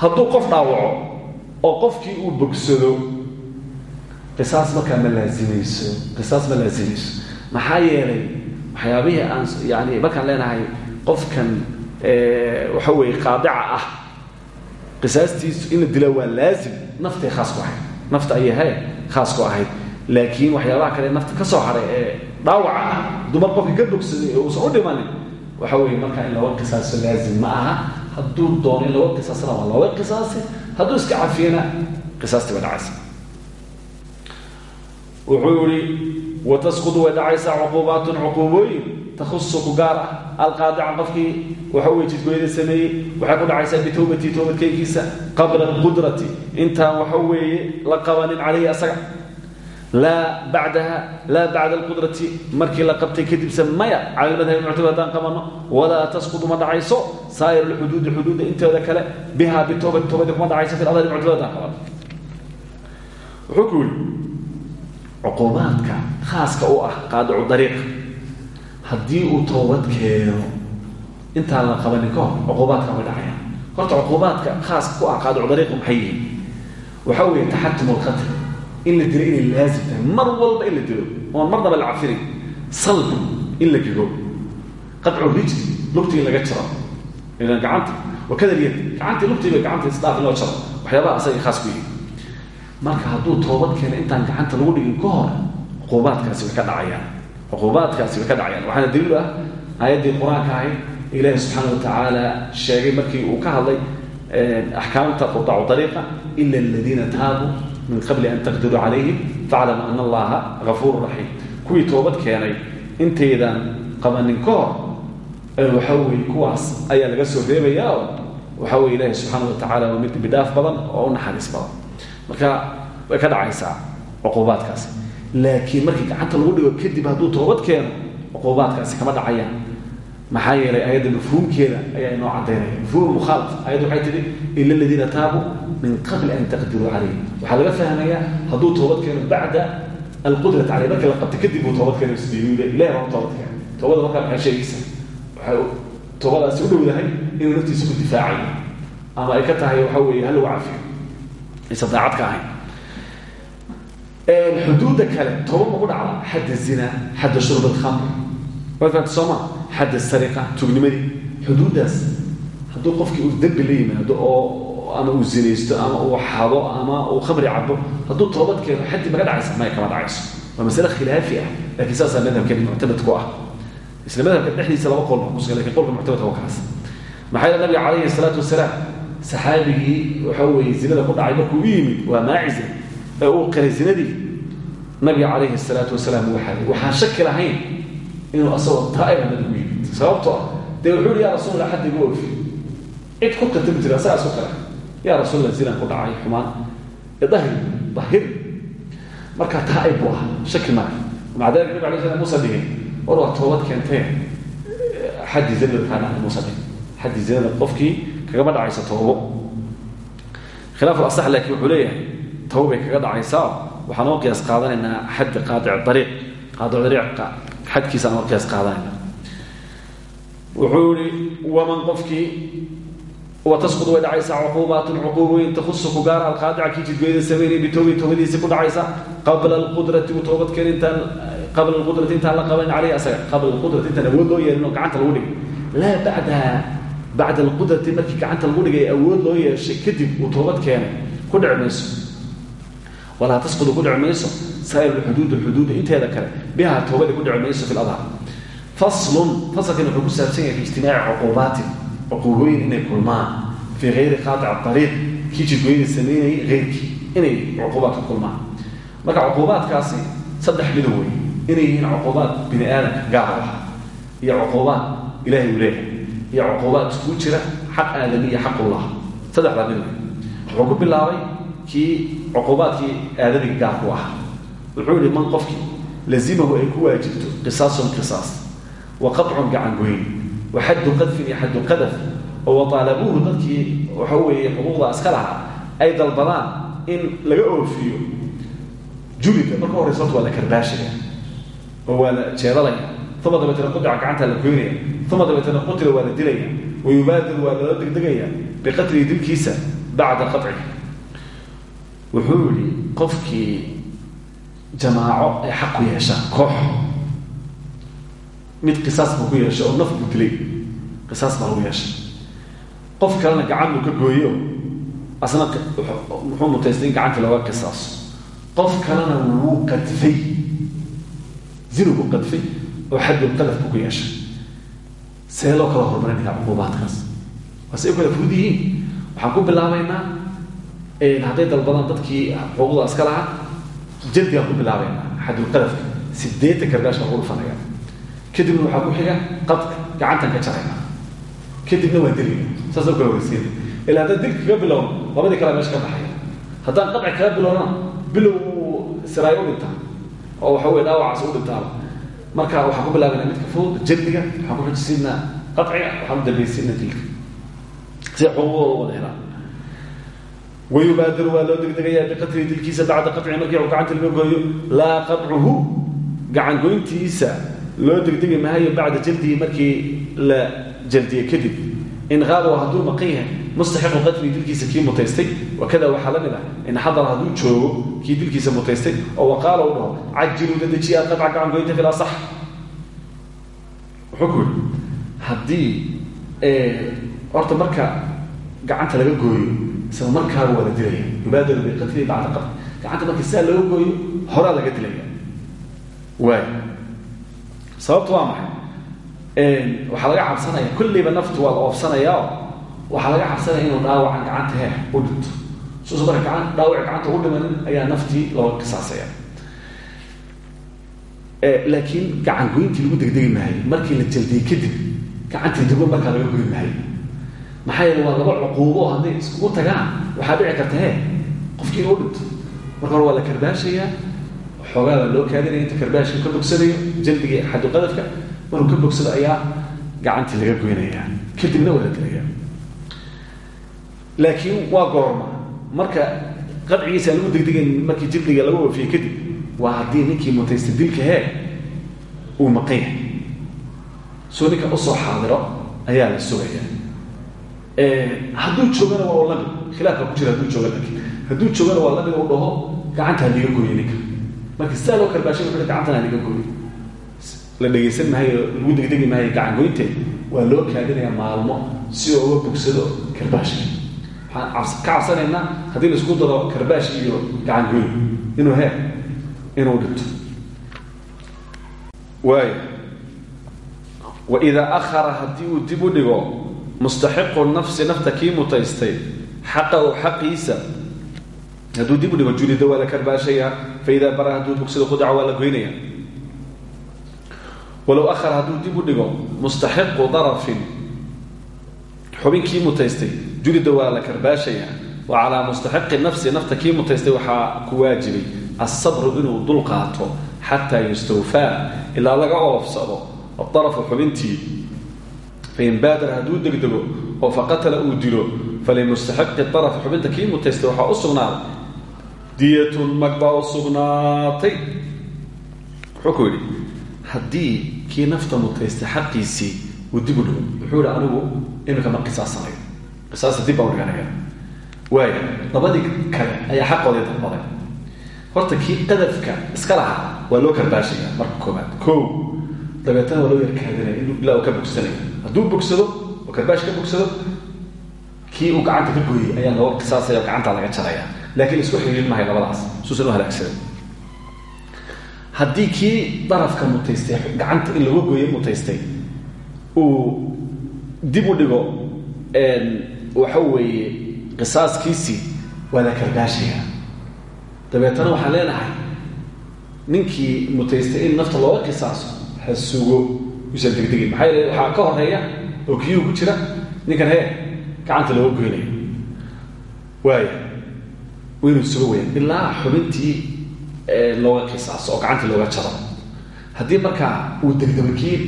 hadduu qof dhaawaco oo qofkii uu bogsado qisaas markaa ma laazimayso qisaas ma laazimayso maxaa yeelay waxyaabihii aan yani markaan leenahay qofkan waxa weeye qaadica ah qisaastiisu in la dila waa laazim. Naftay khaas ku ahayd. Nafta ayay he khaas ku ahayd. Laakiin waxyaabaha kale nafta ka soo haray ee dhaawaca ah dumar qofka ka bogsaday ee uusan u dhimanin waxa weeye markaa in looga qisaaso laazim ma aha. Hadduu doono in looga qisaasana waa looga qisaasi. Hadduu iska cafiyana qisaastii way dhacaysa. Wuxuu yihi watasqudu way dhacaysaa cuquubaatun cuquubooyin tahusu ku gaar ah alqaadica qofkii waxa weye jidgooyada sameeyey waxay ku dhacaysaa bitowbatii toobadkeygiisa qabla alqudrati intaan waxa weeye la qabanin calayhi asaga laa bacdaha laa bacda alqudrati markii la qabtay kadibse maya cala lmadhabi muctabad haddaan qabano walaa tasqudu ma dhacayso saa'ir alxuduudi xuduudda inteeda kale bihaa bitowbati toobadii kuma dhacayso fi adhari muctabad haddaan qabano wuxuu ku yihi cuquubaadka khaaska u ah qaadicu dariiq. Haddii uu toobad keeno intaan la qabanin ka hor cuquubaadka way dhacayaan horta cuquubaadka khaaska ku ah qaadicu dariiqu maxay yihiin? Waxa weeye taxatum alqatl in la dilo inay laazim tahay mar walba in la dilo oon marnaba la cafirin. Salbi in la gego qadcu rijli lugti in laga jaro. Ilan gacanta wakada lyad gacantii lugtiiba gacanta isdhaaf loo jaro. Waxyaabaha asaga khaas ku yihiin marka hadduu toobad keeno intaan gacanta lagu dhigin ka hor cuquubaadkaasi way ka dhacayaan. Cuquubaadkaasi way ka dhacayaan. Waxaana daliilu ah aayaddii qur'aanka ahayd ilaahi subxaana watacaala sheegay markii uu ka hadlay axkaamta qudacu dariiqa ila aladiina taabuu min qabli an taqdiruu calayhim faclamu ana allaha gafuuru raxiim kuwii toobad keenay intaydan qabanin ka hor waxa weye kuwaas ayaa laga soo reebayaa oo waxa weye ilaahi subxaana watacaala waa mid bidhaaf badan oo u naxariis badan marka way ka dhacaysaa cuquubaadkaasi. Laakiin markii gacanta lagu dhigo kadib hadduu toobad keeno cuquubaadkaasi kama dhacayaan maxaa yeelay ayadda mafhuumkeeda ayaa inoo cadaynaya mafhuum mukhaalif ayadda waxay tihi ila aladiina taabuu min qabli an taqdiruu calayh waxaa laga fahmayaa hadduu toobad keeno bacda alqudrati caleyh markii la qabtay kadib buu toobad keeno isdiinuule ilahi baa toobad keeno. Toobada markaa maxay sheegaysa waxay toobadaasi u dhowdahay inuu naftiisa ku difaacayo ama ay ka tahay waxa weeye halagu cafiyo aysan daacad ka ahayn xuduudda kale toba maku dhacda xadda zina xadda shurb alkhamr waad fahamta sooma xadda sariqa tugnimadii xuduuddaas hadduu qofkii uu dembi la yimaado oo ama uu zinaysto ama uu xado ama uu khamri cabo hadduu toobad keeno xaddii maga dhacaysa maya kama dhacayso waa masale khilaafi ah lakiin saasaa madhabkeeni muctamad ku ah isla madhabka dhexdiisa laba qol baa kusugan laakiin qolka muctamadka waa kaas maxaa yeele nabiga saxaabigii waxa weeye zinada ku dhacay markuu u yimid waa maacize ee uu qiray zinadii nabiga calayhi salaatu shaki lahayn inuu asagoo taaiba nabigu yimid. Sababtoo ah yaa rasuullah xadda igu ofi. Cid ku tartami jira asagaa isku qira yaa rasuullah zinaan ku dhacay xumaan idahir dahir marka taaib buu shaki maaha maca nabi alay slam muusa dhigin war waa toobad keentee xaddii zinada kaa dhacay muusa zinada qofkii kagama dhacaysa toobo khilaaf asax laakiin wuxuu leeyahay toobo bay kaga dhacaysaa. Waxaan oo qiyaas qaadanaynaa xadda qaadic dariiq qaadic dariiqa xadkiisaan oo qiyaas qaadanayna wuxuu yihi waman qofkii watasqud way dhacaysaa cuquubaatun cuquubooyin tahusu ku gaara alqaadica kii jidgooyada sameynay bitowbin toobadiisii ku dhacaysa qabla alqudrati uu toobad keen intaan qabla alqudrati intaan la qabanin caleyhi asaga qabla alqudrati intaan awood loo yeelin gacanta lagu dhigay laa bacdaha bacda alqudrati markii gacanta lagu dhigay awood loo yeeshay kadib uu toobad keenay ku dhici mayso walaa tasqudu ku dhici mayso saa'ir lxuduud xuduuda inteeda kale bihaa toobadii ku dhici mayso fi ladhar faslun fasalkan wuxuu ku saabsan yahay fi ijtimaaci cuquubaatin cuquubooyin inay kulmaan fii hayri qaadic ariiq kii jidgooyada sameynayay heyrkii inay cuquubaad ku kulmaan marka cuquubaadkaasi saddex midow wey inay yihiin iyo cuquubaad ilahay iyo cuquubaad iskugu jira xaq aadami iyo xaqullah saddexdaa mid wuxuu ku bilaabay kii cuquubaadkii aadamiga gaarku ah wuxuu yihi man qofkii lazimahu ay ku waajibto qisaasun qisaas wa qacun gacangoyn wa xaddu qadfin iyo xaddu qadaf oo wataalabuuhu dadkii waxa weeye xuquuqda iska ay dalbadaan in laga oofiyo julida marka horeysa horta la karbaashiga oo waa la uma dabeetana qudica gacanta la goynaya uma dabeetana qutila waa la dilaya wa yubaadiru waa lala degdegaya biqatlihi dilkiisa bacda qacihi wuxuu yihi qofkii jamaaco ay xaq ku yeeshaan koox mid qisaas buu ku yeeshay oo naf buu dilay qisaas baa lagu yeeshay qof kalena gacan buu ka gooyo asna muxuu mutaystay in gacantii looga qisaaso qof kalena wuu qadfay zinugu qadfay oo xadulqadafku ku yeeshay. See loo kala horumarinaya cuquubaadkaas waa say u kala fudud yihiin. Waxaan ku bilaabaynaa hadday dalbadaan dadkii xuquuqda iska lahaa jadigaan ku bilaabaynaa xadulqadafka sideetan karbaash baan ku dhufanaya kadibna waxaa ku xiga qadka gacantan ka jarayna kadibna waa deliga saas oo kala warsiina ila haddaan dilka kaga bilowno labadii kale meesha ka baxaya. Haddaan qadci kaga bilowna bilow siraay u oo waxa wey dhaawacaas u dhintaaba marka waxaan ku bilaabaynaa midka fudud jaldiga waxaan ku xujisiinaa qadciga waxaan u dambaysiinaa dilka si xuquuqdooda wada helaan wayubaadiru waa loo degdegayaa biqatli dilkiisa bacda qaci markii u gacanta laga gooyo laa qaطcuhu gacangoyntiisa loo degdegi maayo bacda jaldihi markii la jaldiye kadib. In qaaba hadduu maqan yahay mustaxiqu qatli dilkiisa kii mutaystay wakada waxaa la mid ah in xadara hadduu joogo kii dilkiisa mutaystay oo waqaala u dhaho cajiluu dadejiya qaca gacangoynta fil asax wuxuu ku yidhi haddii horta marka gacanta laga gooyo isla markaaba waa la dilaya yubaadiru biqatli bacda qatl gacanta marka sidaa looga gooyo horaa laga dilaya waay sababtu waa maxay waxaa laga cabsanaya kulliba naftu waa la oofsanayaa waxaa laga cabsanaya inuu dhaawacan gacanta heer u dhinto suusa marka dhaawaci gacanta ugu dhimanin ayaa naftii looga qisaasaya laakiin gacan goyntii lagu degdegi maayo markii la jaldiyey kadib gacantii dego markaa laga goy maayo maxaa yeele waa laba cuquubo hadday iskugu tagaan waxaa dhici karta he qofkii inuu dhinto marka hore waa la karbaashayaa xoogaa baa loo kaadinaya inta karbaashka ka bogsanayo jaldiga xaduqadafka maruu ka bogsado ayaa gacantii laga goynaya kadibna waa la dilaya laakiin waa goorma. Marka qadcigiisa aan lagu degdegayn markii jildiga laga waafiyey kadib waa haddii ninkii mutaysta dilka hee uu maqan yahay soo ninka u soo xaadiro ayaa la sugaya hadduu joogana waa la mid khilaafka ku jira hadduu jooga laakiin. Joogana waa la mid u dhaho gacanta haliga gooye ninka. Marka sidaa loo karbaashay wuxuu gacantan la dhegaysan maayo lagu degdegi maayo gacan goynteed waa loo kaadinayaa maalmo si oo uga bogsado karbaashka waxaan ka cabsanaynaa haddii la isku daro karbaash iyo gacan goyn inuu he inuu dhinto waay waidaa akhara haddii uu dib u dhigo mustaxiqu nafsi nafta mutaystay xaqahu xaqiisa hadduu dib u dhigo julida waa la karbaashayaa faidaa bara hadduu bogsado qudaca waa goynaya walow ahara hadduu dib u dhigo mustaxiqu darafin xubinkii mutaystay julida waa la karbaashaya wa calaa mustaxiqi nafsi nafta kii mutaystay waxaa ku waajibay. Asabru inuu dul qaato xataa yustawfaa. Ilaa laga oofsado. Adarafu xubintii. Fain baadara hadduu degdego oo faqatala uu dilo falimustaxiqi darafi xubinta kii mutaystay waxaa u diyatun mag baa u sugnaatay. Kii nafta mutaystay xaqiisii dib u dhigo wuxuu yihi anigu imika ma qisaasanayo qisaasta dib baan u dhiganaya waaya labadii kale ayaa xaqoodii dalbaday horta kii qadafka iska lahaa waa loo karbaashaya marka koobaad ko dabeetana waa loo yarkaadinaya in ilaa uu ka bogsanayo hadduu bogsado oo karbaash ka bogsado kii uu gacanta ka gooyey ayaa loo qisaasaya oo gacanta laga jaraya. Laakiin isku xiriirin mahay labadaas. Suusan u halaagsaday haddii kii darafka mutaystay gacanta in lagu gooye mutaystay uu dib u dhigo waxa weeye qisaaskiisii waa la karbaashaya dabeetana waxaan leenahay ninkii mutaystay in nafta looga qisaaso ha sugo usan degdegin. Maxaa yeele waxaa ka horreeya oo kiyuu ku jira ninkan hee gacanta looga goynayo waaya waynu sugo weyaan ilaa xubintii looga qisaaso oo gacantii looga jaro. Haddii markaa uu degdego kii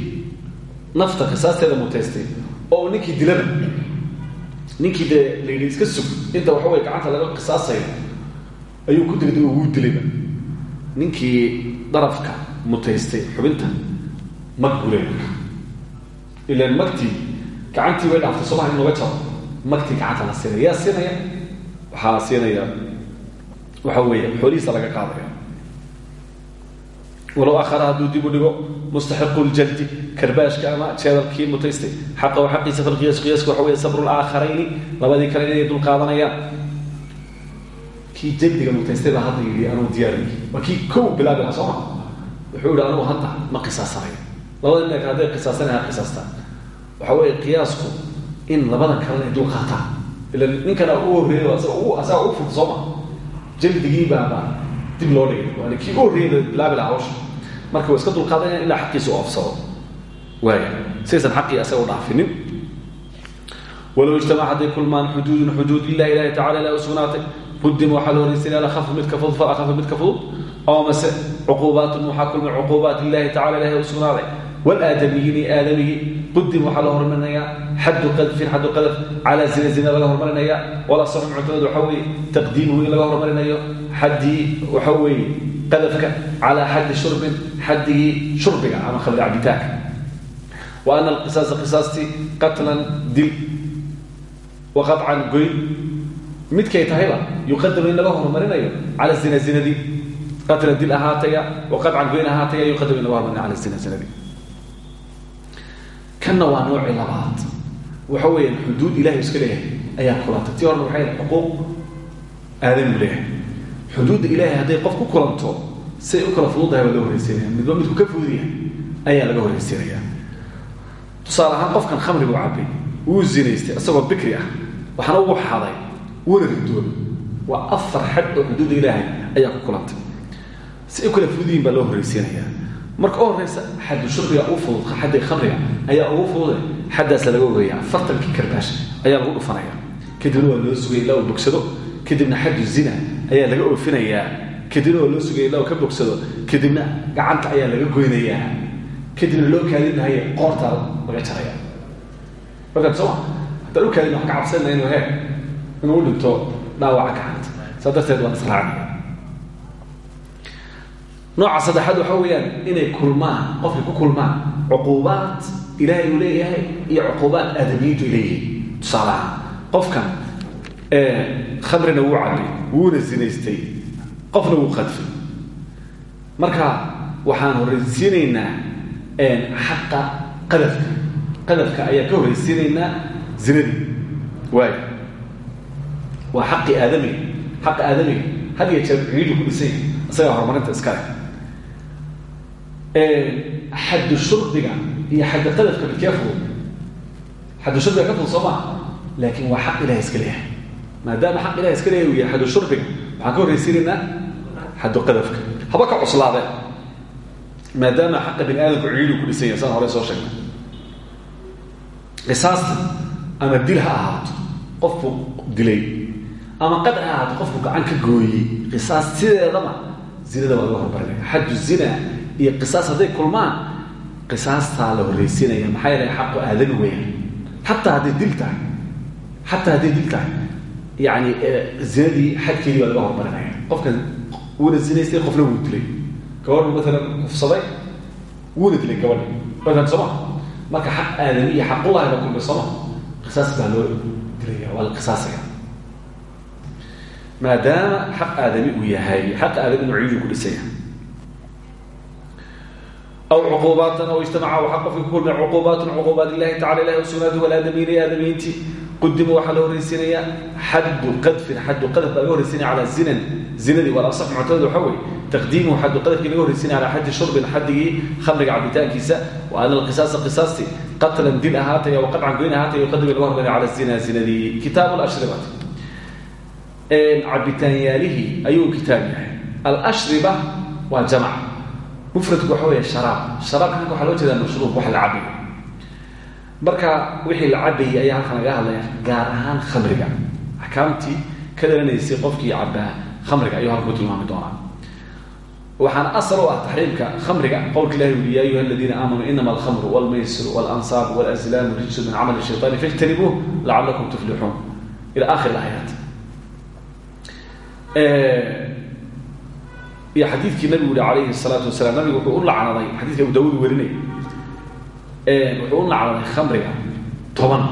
nafta qisaasteeda mutaystay oo ninkii dilaba ninkii dee la yidhi iska sug inta waxa wey gacanta laga qisaasayo ayuu ku degdego wuu dilayba ninkii darafka mutaystay xubinta mag bule ilan magtii gacantii way dhaaftay somaha in looga jaro magtii gacanta la siinaya yaa siinaya waxaa siinaya waxa weeye xoolihiisa laga qaadaya walow ahara hadduu dib u dhigo mustaxiqu ljaldi karbaashka ama jeedalkii mutaystay xaqahu xaqiisa filqiyaas qiyaaska waxa wey sabru laakharayni labadii kale inay dul qaadanayaan. Kii jaldiga mutaystay baa hadda yidhi anuu diyaari waa kii kow bilaabi laha sooma wuxuu yihi anugu hadda ma qisaasanayo labada nin hadday qisaasanayan ha qisaastaan. Waxa weeye qiyaasku in labadan kalena ay dul qaataan. Ila ninkana u horreeyay asaga ugu furta soo ma. Jaldigii baaba dib loo dhigay. Waana kii u horreeyay marka waa iska dulqaadanaya ilaa xaqiisa u afsado. Waaya saysan xaqii asaga u dhaafinin. Walow ijtamac hadday kulmaan xuduudun xuduud ilah ilahi tacala ilahi u sugnaatay qudim waxaa la horaysanaya alakhafu midka fudud fal akhafu midka fudud. Oo mase cuquubaatun waxaa kulmay cuquubaat illahi tacala ilahi u sugnaaday. Walaadamiyiin iyo aadamigii qudim waxaa la hormarinayaa xaddu qadfin xaddu qadaf calaa zina zina laga hormarinaya wala saxu muctamad waxaa weeye taqdiimuhu in laga hormarinayo xaddii waxa qadafka calaa xaddi shurbin xaddigii shurbiga ama khamri cabitaanka wa ana alqisaasa qisaastii qatlan dil wa qaطcan goyn midkay tahayba yuqadamu in laga hormarinayo cala zina zinadii qatlan dil ahaataya wa qaطcan goyn ahaataya yuqadamu in laga hormarinayo cala zina zinadii kanna waa noocii labaad waxa weeyaan xuduud ilahay iska leeyahay ayaa kulantay tii horna waxay leeyahay xuduudda ilaahay hadday qof ku kulanto siay u kala fududahay baa loo horreysiinaya midba midku ka fudud yahay ayaa laga horreysiinaya tusaale qofkan khamrigu cabay wuu zinaystay isagoo bikri ah waxaana ugu xaday wuuna ridoon waa afar xad oo xuduudda ilaahay ayaa ku kulantay si u kala fudud yihiin baa loo horreysiinayaa marka u horeysa xaddu shurbiga ugu fudud xaddi khamriga ayaa ugu fudude xaddaasa laga ogeeya afartankii karbaash ayaa lagu dhufanaya kadibna waa loo sugaya ilaa uu bogsado kadibna xaddu zina ayaa laga oofinayaa kadibna waa loo sugaya ilaa uu ka bogsado kadibna gacanta ayaa laga goynayaa. Kadibna loo kaadin qoortaa laga jaraya. Markaan sooma haddaan u kaadin waxaan ka cabsanayna inuu he inuu u dhinto dhaawaca gacanta. Saa darteed waan israacnaya nooca saddexaad waxa weeyaan inay kulmaan qofkay ku kulmaan cuquubaad ilaahay uu leeyahay iyo cuquubaad aadamiyiintu ay leeyihiin. Tusaale ahaan qofkan khamrina wuu cabay wuuna zinaystay. Qofna wuu qadfay. Marka waxaan horreysiinaynaa xaqa qadafka qadafka ayaan ka horreysiinaynaa zinadii. Waayo. Waa xaqi aadamiga xaqa aadamiga had iyo jeer ciidu ku dhisay isagaa horumarinta iska leh. Xaddu shurbiga iyo xaddu qadafka midkee fudud xaddu shurbiga ka fudud soo maa laakiin waa xaq ilahay iska leeyahay maadaama xaq ilahay iska leeyahay uu yahay xaddu shurbiga waxaan ka horreysiinaynaa xaddu qadafka. Haba ka cuslaadeen maadaama xaqa bini aadamku ciidu ku dhisan yahay saan hore soo sheegnay. Qisaasta ama dil ha ahaato qofku dilay ama qad ha ahaato qofku gacan ka gooyey qisaas sideedaba zinada waa laga hormarinaya xaddu zina iyo qisaas hadday kulmaan qisaastaa la horreysiinaya maxaa yeelay xaqu aadami hadday dil tahay xataa hadday yani zinadii xadkeedii baa laga hormarinaya qofkan wuuna zinaystay qofna wuu dilay gabadhu maalan kufsaday wuuna dilay gabadhi maalan sooma marka xaq aadami iyo xaqullahi ba kulmay sooma qisaas baa loo dilaya waa la qisaasaya maadaama xaq aadami uu yahay xaq aadami ciidu ku dhisaya aw cuquubaatan aw ijtamaca waxaa qofka ku kulmay cuquubaatun cuquubaat illahi tacala ilahi usugnaadi walaadamiina iyo aadamiyiintii qudima waxaa la horreysiinayaa xaddu qadfin xaddu qadaf baa laga horreysinaya calaa zinan zinadii wal asax muctamad waxa weeye taqdiimuhu xaddu qadafkii laga horreysinaya calaa xaddi shurbin xaddigii khamriga cabitaankiisa wa ana alqisaasa qisaasti qatlan dil ahaataya wa qadcan goyn ahaataya yuqadam laga hormarinaya cala zina zinadii kitaabu lashribat cabitaanyaalihii ayuu kitaab yahay alashriba waa jamac mufradku waxa weeye sharaab sharaabka halka waxaa loo jeedaa mashruub wax la cabayo marka wixii la cabayay ayaa halkan laga hadlaya gaar ahaan khamriga axkaamtii ka dhalanaysay qofkii cabaa khamriga ayuu halka ku tilmaami doonaa waxaana asal u ah taxriimka khamriga qowlka ilahi uli ya ayuha aladiina aamanuu inama alkhamru walmaysiru walansaab walazlaamu rijsu min camali shayطaani fajtanibuuh lacalakum tuflixuun ila akhir aayaat iyo xadiidkii nabigu yihi alayhi الsalaatu wasalaam nabigu wuxuu u lacnaday xadidka abu dawud werinay wuxuu u lacnaday khamriga. Toban.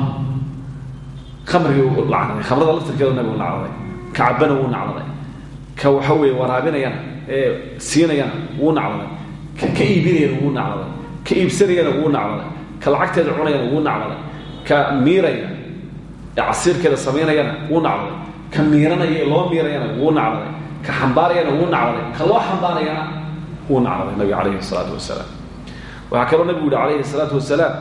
Khamriga u lacnaday khamrada laftirkeeda nabigu lacnaday ka cabana wuu nacnaday ka waxa weeye waraabinayana siinayana wuu nacnaday ka ka iibinayana wuu nacnaday ka iibsanayana wuu nacnaday ka lacagteeda cunayana wuu nacnaday ka miiraya ee casiirkeeda samaynayana wuu nacnaday ka miiranaya loo miirayana wuu nacnaday ka xambaarayana wuu nacdaday ka loo xambaarayana wuu nacraday nabiga calayhi salaatu wasalaam waxaa kaloo nabigu yihi calayhi salaatu wasalaam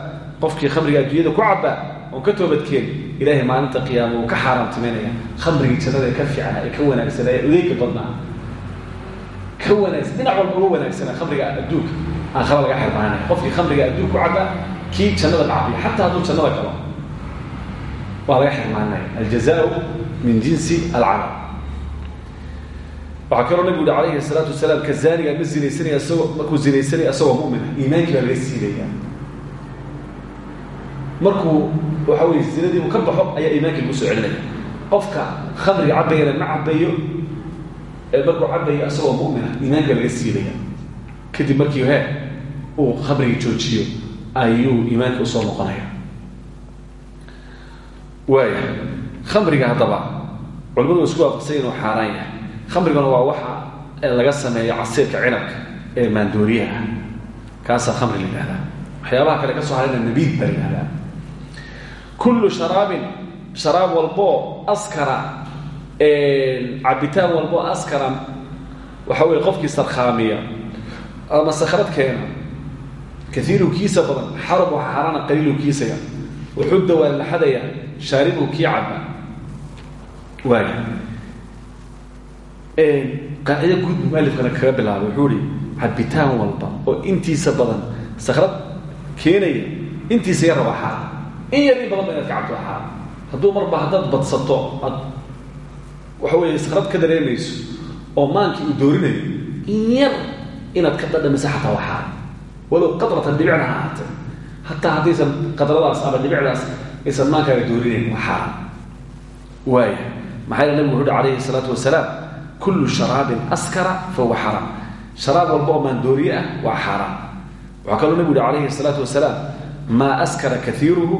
qofkii khamriga adduunyada ku cabaa oon ka toobadkeen ilaahay maalinta qiyaama ka xaaraamtimaynaya khamrigii jannada ka fiicnaa ee ka wanaagsanaa ee odeyga badnaa. Ka wanaagsan dhinac walba uga wanaagsanaa khamriga adduunka. Aakhara laga xirmaanaya qofkii khamriga adduunka ku cabaa kii jannada dhacabiya xataa hadduu jannada galo waa laga xirmaanaya aljazaau min jinsi alcamal waxaa kaloo nabigu yihi calayhi salaatu wasalaam ka zaaniga ma zinaysanaya isagoo markuu zinaysanaya isagoo mumina iimaankii baa laga siidaya markuu waxa weye zinadii uu ka baxo ayaa iimaankii lagu soo celinaya. Qofka khamriga cabayana ma cabayo markuu cabayo isagoo mumina iimaanka laga siidaya kadib markii he uu khamrigii joojiyo ayuu iimaanka u soo noqonaya waaya khamriga haddaba culimadu wa isku waafaqsay inuu xaaraan yahay khamrigana waa waxa laga sameeyo casiirka cinabka ee maandooriyaha. Kaasaa khamri la waxyaabaha kale ka soo harayna nabiid baa la yihahdaa kullu sharaabin sharaab walboo askara cabitaan walboo askara waxa weye qofkii sarkhaamiya ama sakhrad keena kaiiru kiisa badan xarab waxa xaaraana qaliilu kiisaya wuxudda waa laxadaya shaaribu kii caba qaacido guud mualifkana kaga bilaabay. Wuxuu ihi cabitaan walba oo intiisa badan sakrad keenaya intiisa yar raba in yar in badan ba inaad ka cabto xaara hadduu marba haddaad badsato aad waxa weeye sakrad ka dareemayso oo maankii uu doorinayo in yar inaad ka dhadhamiso xataa waa xaara walow qadratan dhibicna ha ahaatee. Hataa haddaysan qadradaas ama dhibicdaas aysan maankaaga doorinayn waa xaara waaya maxaa yele nabigu wuxu salaatu wasalaam kullu sharaabin askara fahuwa xaraam. Sharaab walba oo maandooriye ah waa xaaraan waxaa kaloo nabigu yihi calayhi salaatu wasalaam maa askara kaiiruhu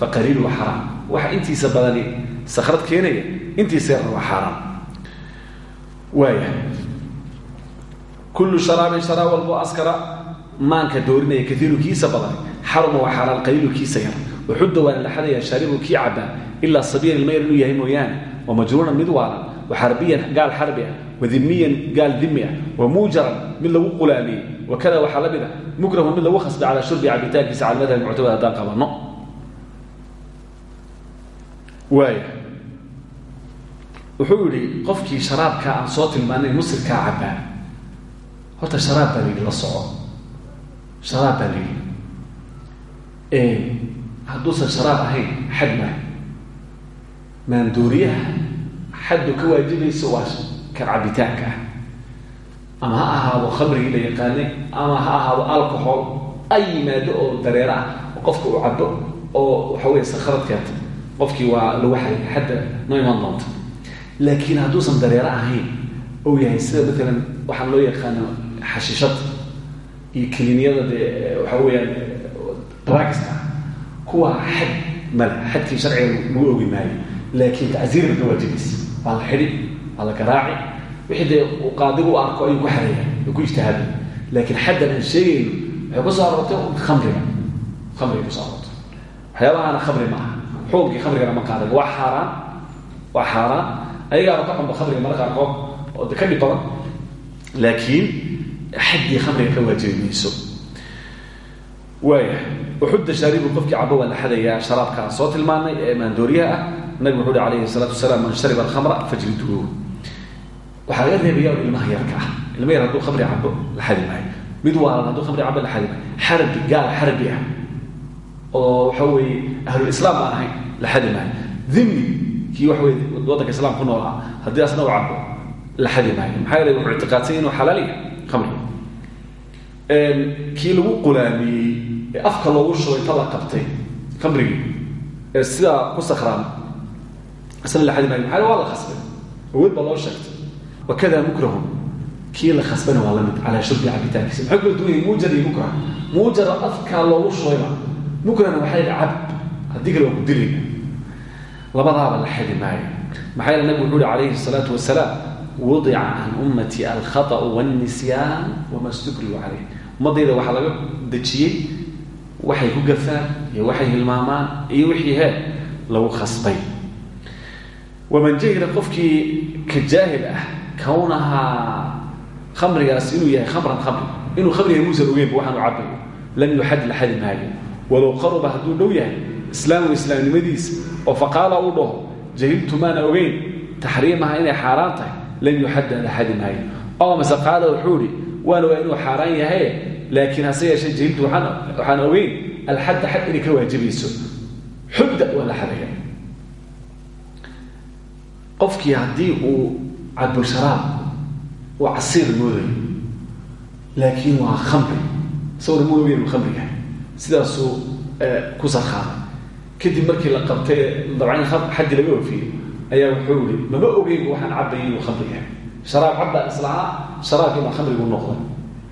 faqaliiluhu xaraam. Waxa intiisa badani sakrad keenaya intiisa yarna waa xaaraan waaya kullu sharaabin sharaab walba oo askara maanka doorinaya kaiiru kiisa badani xaruma waa xaaraan qaliilu kiisa yar waxudda waana laxadaya shaaribu kii cabaa ilaa sabiyan ilma yar inuu yahay mooyaane wa majruunan mid xarbiyan gaal xarbi ah wadimiyan gaal dimi ah wamuujaran mid lagu qulaamiyey wakada waxaa la mid ah mukrahun mid lagu khasbay calaa shurbi cabitaankiisa cala madhab muctamad haddaan qabano waaya wuxuu yihi qofkii sharaabka aan soo tilmaanay musirkaa cabaa horta sharaab baa layidhi la soco sharaab baa hadduusan sharaab ahayn xad maandooriyaha xaddu ka waajibayso waa kan cabitaanka ah. Ama ha ahaado khamrigii la yaqaanay ama ha ahaado alcohol ay yimaado oo dareero ah qofka uu cabo oo waxa wey sakhrad keenta qofkii waa lagu xariya xadda noo iman doonta laakiin hadduusan dareero ahayn ou yahay sida maalan waxaan loo yaqaano xashiishada iyo kliniyada dee waxa weeyaan bragiska kuwa xad male xadkii sharciga lagu ogi maayo laakiin tacziirba ka waajibaysa waa la xidhi waa la garaaci. Wixii dee qaadigu arko ayuu ku xareeya u ku ijtihaada laakiin xaddan aan sheegayno waxay ku soo aroortay khamriga. Khamriga ku soo khamri ma aha. Khamrigana ma qaadan waa xaaraan. Waa xaaraan. Ayagaaba ka xunba khamriga marka qaarkood oo de ka dhib badan. Laakiin xaddii khamriga ka waajibi mayso waaya uxudda shaaribu cabo waa la xadayaa sharaabka aan soo tilmaanay ee maandooriyaha ah nabig wuxu uhi alayhi الsalaatu wasalaam man shariba alkhamra fajliduuhu waxaa laga reebaya ilmaha yarka ah. Ilma yar hadduu khamri cabo la xadi maayo. Mid waalan hadduu khamri cabo la xadi maayo. Xarbi gaal ah oo waxa weeye ahlulislaam baan ahayn la xadi dhimmi kii waxa weye waddanka islam ku nool ah asna u cabo la xadi maayo. Maxaa yeele wuxuu khamriga kii lagu qulaamiyey afka loogu shubay la qabtay khamrigii ee ku sakraan isna la xadi maayo maxaa waa la khasbay awood baa loo sheegtay wakada mukrahun kii la khasbana waa lamid calaa shurbi cabitaankiisa maxay kula duwan yahay muujar iyo mukrah muujara afkaa loogu shubayba mukrahna waxaa yidhi cab haddii kale waa ku dilayna labadaaba la xadi maayo maxaa yeele nabigu wuxuu uhi calayhi الsalaatu wasalaam wudica can ummati alkhaطأu wاlnisyaan wama stukrihu calayh ummaddayda waxaa laga dejiyey waxay ku gafaan iyo waxay hilmaamaan iyo wixii he lagu khasbay waman jahila qofkii ka jaahil ah kownahaa khamrigaas inuu yahay khamran khamri inuu khamriga muusan ogeynba waxaanu cabayo lam yuxad la xadi maayo walow qaruba hadduu dhow yahay islaamu islaamnimadiisa oo faqaala uu dhaho jahiltu maana ogeyn taxriimaha inay xaaraan tahay lam yuxadda la xadi maayo oo mase qaala wuxuu ihi waan ogaa inuu xaaraan yahay laakiin hase yeeshee jahiltu waxaan ogeyn alxadda xad inay ka waajibayso xudda waa la xadaya qofkii haddii uu cabo sharaab uu casiir moodayo laakiin waa khamri. Isagona ma ogeyn uu khamri yahay. Sidaasuu ku sarqaaday kadib markii la qabtay dabcan xaddi laga oofiyey ayaa wuxuu ihi mama ogeyn waxaan cabayay inuu khamri yahay. Sharaab cabbaa islahaa sharaabkii baa khamrigu noqday.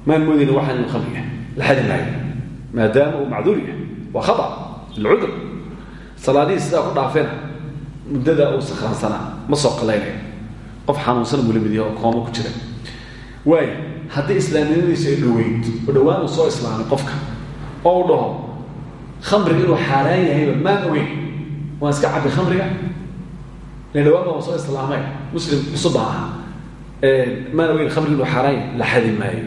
Maan moodayna waxaan inuu khamri yahay. La xadi maayo maadaama uu macduur yahay. Waa khata lilcudur salaadihii sidaa ku dhaafeena muddada uu sakhraansanaa ma soo qalaynaya qof xanuunsan buu la mid ku jira. Waayo haddii islaamnimadiisu ay dhoweyd oo dhowaan uu soo islaamay qofka oo u dhaho khamriga inuu xaaraan yahayba maan ogeyn? Waan iska cabbi khamriga. Le dhawaan soo islaamay. Muslim cusub baa aha maan ogeyn khamriga inuu yahay? La xadi maayo.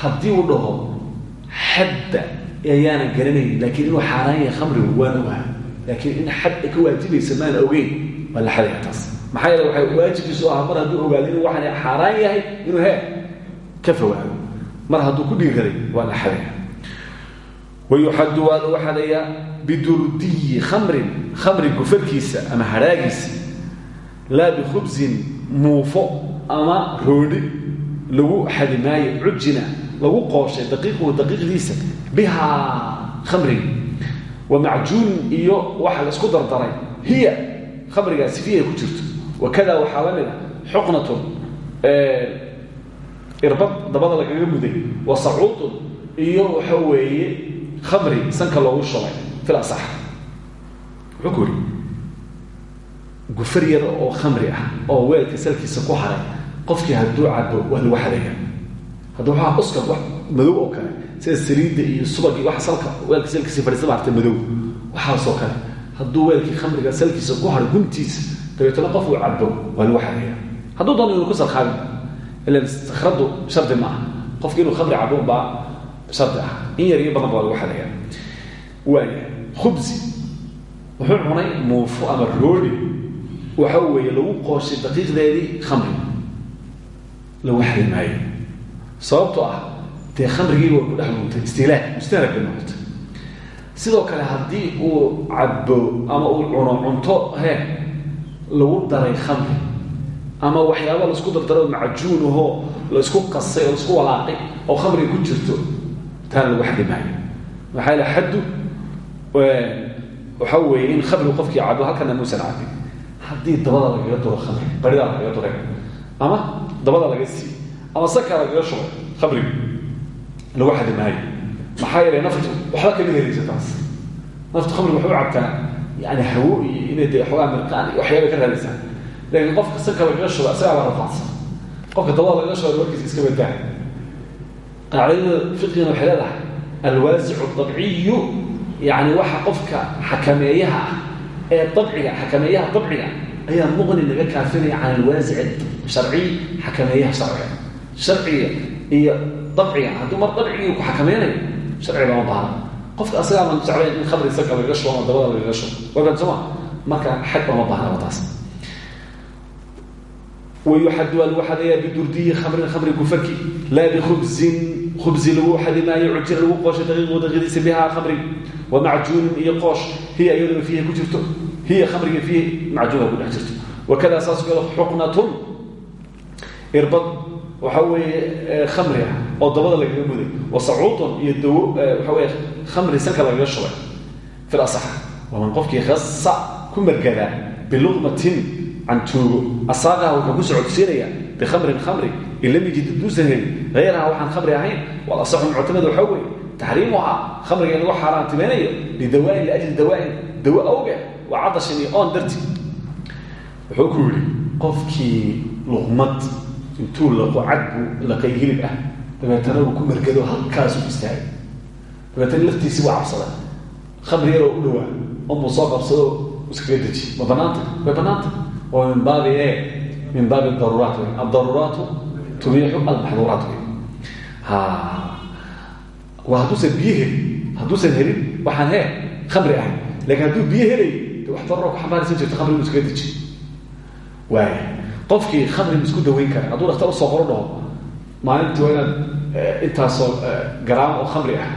Haddii uu dhaho xadda ayaana garanayn laakiin inuu xaaraan yahay khamrigu waan ogaa laakiin in xad ka waajibaysa maana ogeyn waa la xadaya taas. Maxaa yeele waxay waajibkiisu ahaa mar hadduu ogaado inuu waxaan xaaraan yahay inuu he ka fogaado. Mar hadduu ku dhiiraday waa la xadaya wayuxaddu waa lagu xadayaa bidurdiyi khamrin khamri gufarkiisa ama hadhaagiisa laa bikhubsin muufo ama roodhi lagu xadi maayo cujina lagu qooshay daqiiquhu daqiiqdiisa bihaa khamriga wa macjuunin iyo waxa la isku dardaray. Hiya khamrigaasi fiihay ku jirto. Wakada waxaa la mid a xuqnatun irbad dabada lagaga muday wa sacuudun iyo waxa weeye khamri sanka loogu shubay fil asax. Wuxuu ku yidhi gufar yar oo khamri ah oo weelka salkiisa ku haray qofkii hadduu cabo waa lagu xadaya hadda waxaa uska wax madow oo kale sida saliidda iyo subagii waxa salka weelka salkiisa fadhiisa maarta madow. Waxaasoo kale hadduu weelkii khamriga salkiisa ku haray guntiisa dabeetana qof uu cabo waa lagu xadaya hadduu doono inuu ku sarkaabi ilan sakhradu shardi ma aha. Qofki khamri cabo baa shardi ah. In yar iyo badan baa lagu khubsi wuxuu cunay muufo ama roodi waxa weeye lagu qooshay daqiiqdeedii khamri. Lagu xadi maayo sababtoo ah dee khamrigiiba ku dhex istilaah mustalag bay sidoo kale haddii uu cabo ama uu cuno cunto he lagu daray khamri. Ama waxyaaba la isku dardaro macjuun ahoo la isku qasay oo la isku walaaqay oo khamriga ku jirto taana lagu xadi maayo maxaa yaele xaddu waxa weeye in khamrigu qofkii cabo halkana muusan cabin haddii dabada lagaga duro khamri baridaa lagaga duray ama dabada laga siiy ama sakaa lagaga shubay khamriga lagu xadi maayo maxaa yeelay naftu waxba kama helaysa taas. Naftu khamriga waxay cabtaa yani hawo inay dee xoogaa mirqaan iyo waxyaabay ka raadaysaa laakiin qofka sanka lagaga shuba isagaa la rafaacsan qofka dabada lagaga shuba warkiisa iska badaa qaacidada fiqigana waxay leedahay alwaasicu dabciyu waxa qofka xakameeyaha ah ee dabciga xakameeyaha dabciga ayaa muqni laga kaafinaya can alwaasic sharciy xakameeyaha sharciga iyo dabciga. Hadduu mar dabcigii ku xakameynayo sharciga lama baahna. Qofka asagaa man jeclayn in khamri sanka lagaga shubo ama dabada lagaga shubo wagan sooma marka xag lama baahna taas. Wayuxad waa lagu xadayaa bidurdiyi khamrin khamri gufarki laa bikubsin khubsi lagu xadi maayo cujira lagu qooshay daqiiqu daqiidiisa bihaa khamri. Wa macjuunin iyo qoosh hiya iyaduna fiiha ku jirto. Hiya khamriga fiihi macjuunha ku dhex jirto. Wakada saas kale xuqnatun. Irbad waxa weeye khamri ah oo dabada lagaga muday wa sacuudun iyo dawo waxa weye khamri sanka lagaga shubay. Fil asax waman qofkii khasa ku margadaa biluqmatin cantuugo asaaqaha wuxuu ku socodsiinayaa bikhamrin khamri in yajid haduusan helin. Hayraha khamri ahayn wal asaxu muctamad waxaa weeye taxriimuhaa khamriga in lagu xaaraantimaynayo lidawaain liajli dawaain dawo awge waa cadashin iyo oon darti. Wuxuu ku yidhi qofkii intuu laqo cadbu laqay hilib ah dabeetana uu ku margado halkaasuu istaagay. Dabeetana laftiisii waa cabsada. Khamri yaroo u dhawaa omuu soo qabsado iskaga deji. Ma banaanta? Way banaanta? Oo min baabi e min baabi daruuraat wey addaruuraatu tubiixu almaxduuraat wey waa hadduusan biyo helin hadduusan helin waxaan he khamri ahay. Lakin hadduu biyo helay de wax dararo ku xambaaraysan jirto khamri inu iskaga deji. Waaya qofkii khamri ma isku daweyn kara hadduu dhaktar u soo qoro dhaho maalintii waa inaad intaasoo garaam oo khamri ah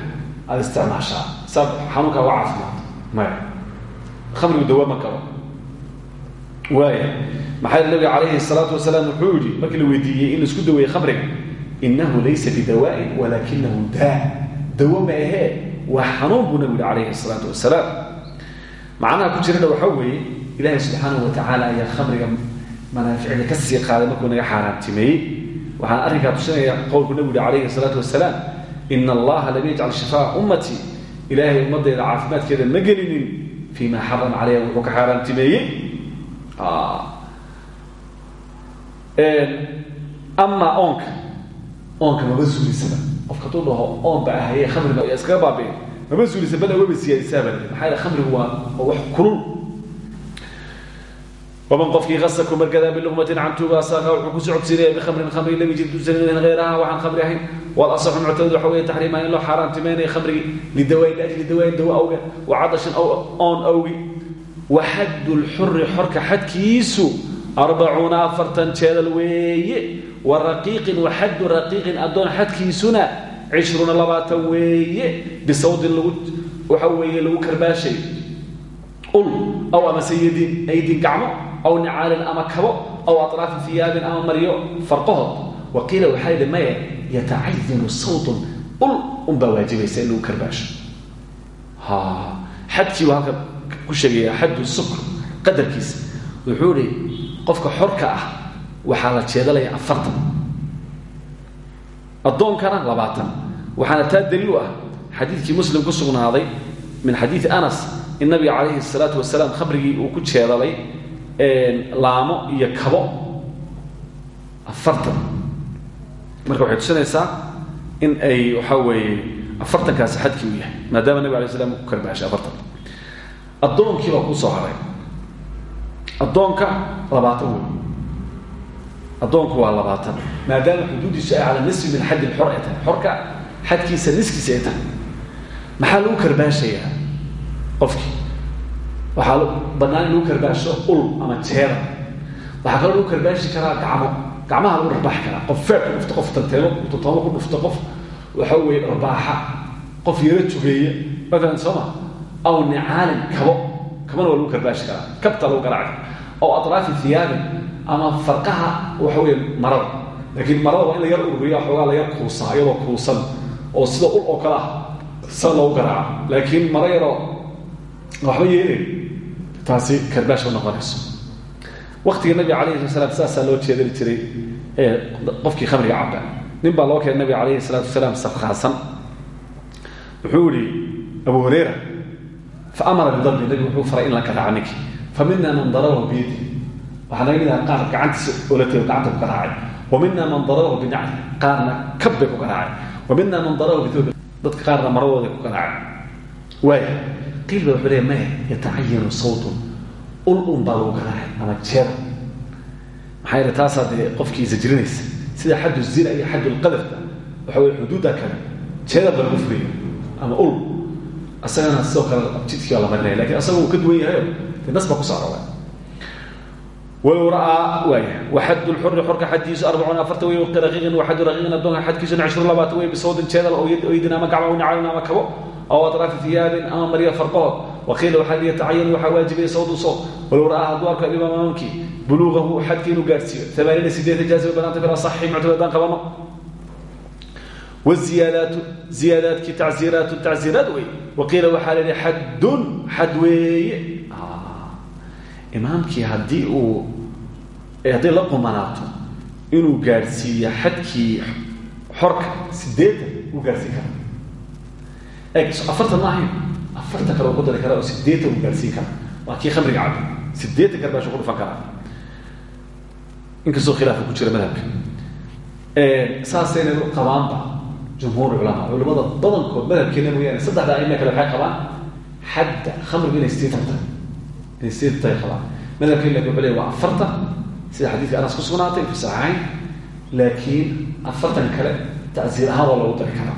aada isticmaashaa. Saad xanuunkaa uga caafimaad. Maya. Khamrigu dawa ma karo. Waaya maxaa yel nabiga calayhi salaatu wasalaam markii la weydiiyey in isku daweeye khamriga inahu laysa bidawaain walakinahu daa. Dawo ma ahee waa xanuun buu nabigu yihi calayhi salaatu ku jirana waxaa weeye ilaahay subxaanahu watacaala ayaa khamriga manaaficda ka sii qaaday markuu naga xaaraantimeeyey waxaan arrinkaa tusinaya qowlku nabigu calayhi salaatu wasalaam ina allaha lam yajcal shifaa ummatii ilaahay ummaddeeda caafimaadkeeda ma gelinin fii ma xarama calayha wuxuu ka xaaraantimeeyey. Amaa oonka oonka maba suulisaba qofka hadduu dhaho oon ba ahaye khamriga iskaga baabiin maba suulisa bal waba siyaadisaaba maxaa yal khamrigu wax kulul waman qofkii asaku markadaa biluqmatin cantuga asaaqa wuxuu ku socodsiinaya bikhamrin khamri lam yajid dusanin hayraha waxaan khamri ahayn walasaxu muctamad waxa weeye taxriimaa in loo xaaraantimeynaya khamrigii lidawaain liajli dawaain dawa awge wa cadashin oon awgi wa xaddu lxuri xorka xadkiisu arbacuuna afartan jeedal weeye wa raqiiqin wa xaddu raqiiqin addoon xadkiisuna cishruuna labaatan weeye bisawdin lagu waxa weeye lagu karbaashay ul aw ama sayidin aydin gacmo aw nicaalin ama kabo aw aطraafi iyaabin ama maryo farqahood wa qiila waxaa yidhi maya yatacayanu sawtun ul unbaa waajibaysa in lagu karbaasho xadkii buu halka ku sheegaya xaddu sukr qadarkiisa wuxuu ihi qofka xorka ah waxaa la jeedalaya afartan addoonkana labaatan waxaana taa daliil u ah xadiidkii muslim ku sugnaaday min xadiidi anas laamo iyo kabo. Afartan. Marka waxay tusinaysaa in ay waxaa weeye afartankaasi xadkii u yahay maadaama nabig alay slam ku karbaashay afartan. Addoonkii baa kuu soo haray. Addoonka labaatan wey addoonku waa labaatan. Maadaama xuduudiisu ay calaa nisfi min xaddi lxor ay tahay. Xorka xadkiisa niskiisa ay tahay. Maxaa lagu karbaashayaa qofkii waxaa bannaan in lagu karbaasho ul ama jeeda waxaa kaloo lagu karbaashi karaa gacmo. Gacmaha lagu dharbaaxi karaa. Qof feer ku dhufto qof ku dhufto qof waxa weeye dharbaaxa qof yaro jugeeya maalan soo ma? Aw nicaalin kabo. Kabana waa karbaashi karaa. Kabta lagu garaaci aw atraafi hiyaabin ama farqaha waxa weeye marada laakiin marada waa in la yar ururiya xoogaa la yar kuusaa kuusan oo sida ul oo kale ah sa loogu garaaco. Laakiin yaroo waxba yeelay taasi karbaash noqonayso. Waktiga nabiga calayhi sala slam saasaa loo jeedali jiray ee qofkii khamriga cabba. Nin loo keenay nabiga calayhi salaatu wasalaam safkaasan wuxuu abu hurayra fa amara bidalbi nabigu wuxuu faray in la garaaco ninkii. Fa man darabahu biyadi. Waxaa naga mid qaar gacantiisa oola tego gacanta ku garaacay wa mina man darabahu binacli qaarna kab bay ku garaacay wa mina man darabahu bithawbi dadka qaarna maradooday ku garaacay waaya qiil ba wuxuu leeya maya yatacayanu sawtun ul un baa lagu garaacay ama jeeda maxaa yeele taasaa dee qofkii sajrinaysa sida xaddu zina iyo xaddu lqadafka waxa weye xuduudda kale jeeda ba lagu furiya ama ul asagana sidoo kale jidkii baa la marinaya laakiin asaga uu ka duwan yahayo dee nas baa ku soo arooray. Walow ra'aa waaya waxaddu lxuri xorka xaddiisu arbacuuna afarta wey waqti raqiiqin waxaddu raqiiqin addoonka xadkiisuna cishru labaatan wey bisawdin jeedal oo oydin ama gacmo aw nicaalin ama kabo aw atraafi hiyaabin ama marya farqahood waqiila waxaa yatacayan waxaa waajibaya sawdu sawd walow ra'aa hadduu arko imaam imaamkii buluugahu xadkii inuu jaasi way banaanta bilasaxi muctamadaan qabano waziyaadaatu ziyaadaadkii tacsiiraatu tacsiiraad wey waqiila waxaa la yihi xaddun xad weeye imaamkii haddii uu hadday la qumanaato inuu gaadhsiiyo xadkii xorka sideetan uu gaadhsiin kara afartan ma ahayn. Afartan kale u ku dari karaa oo sideetan uu gaadhsiin kara. Waa kii khamriga cabbi sideetan kale baashu ku dhufan karaa inkastoo khilaafa ku jira madhabka. Saasayna qabaanba jumhuur culamaa culimada badankood madhabkeena mooyaane saddexda aima kale waxay qabaan xadda khamrigu inay sideetan tahay. Inay sideetan tahay qabaan. Madhabkeen laakiin wuxuu leeya waa afartan. Sida xadiidka anas ku sugnaatay fi saxiixayn laakiin afartan kale tacsiir ahaan waa loogu dari karaa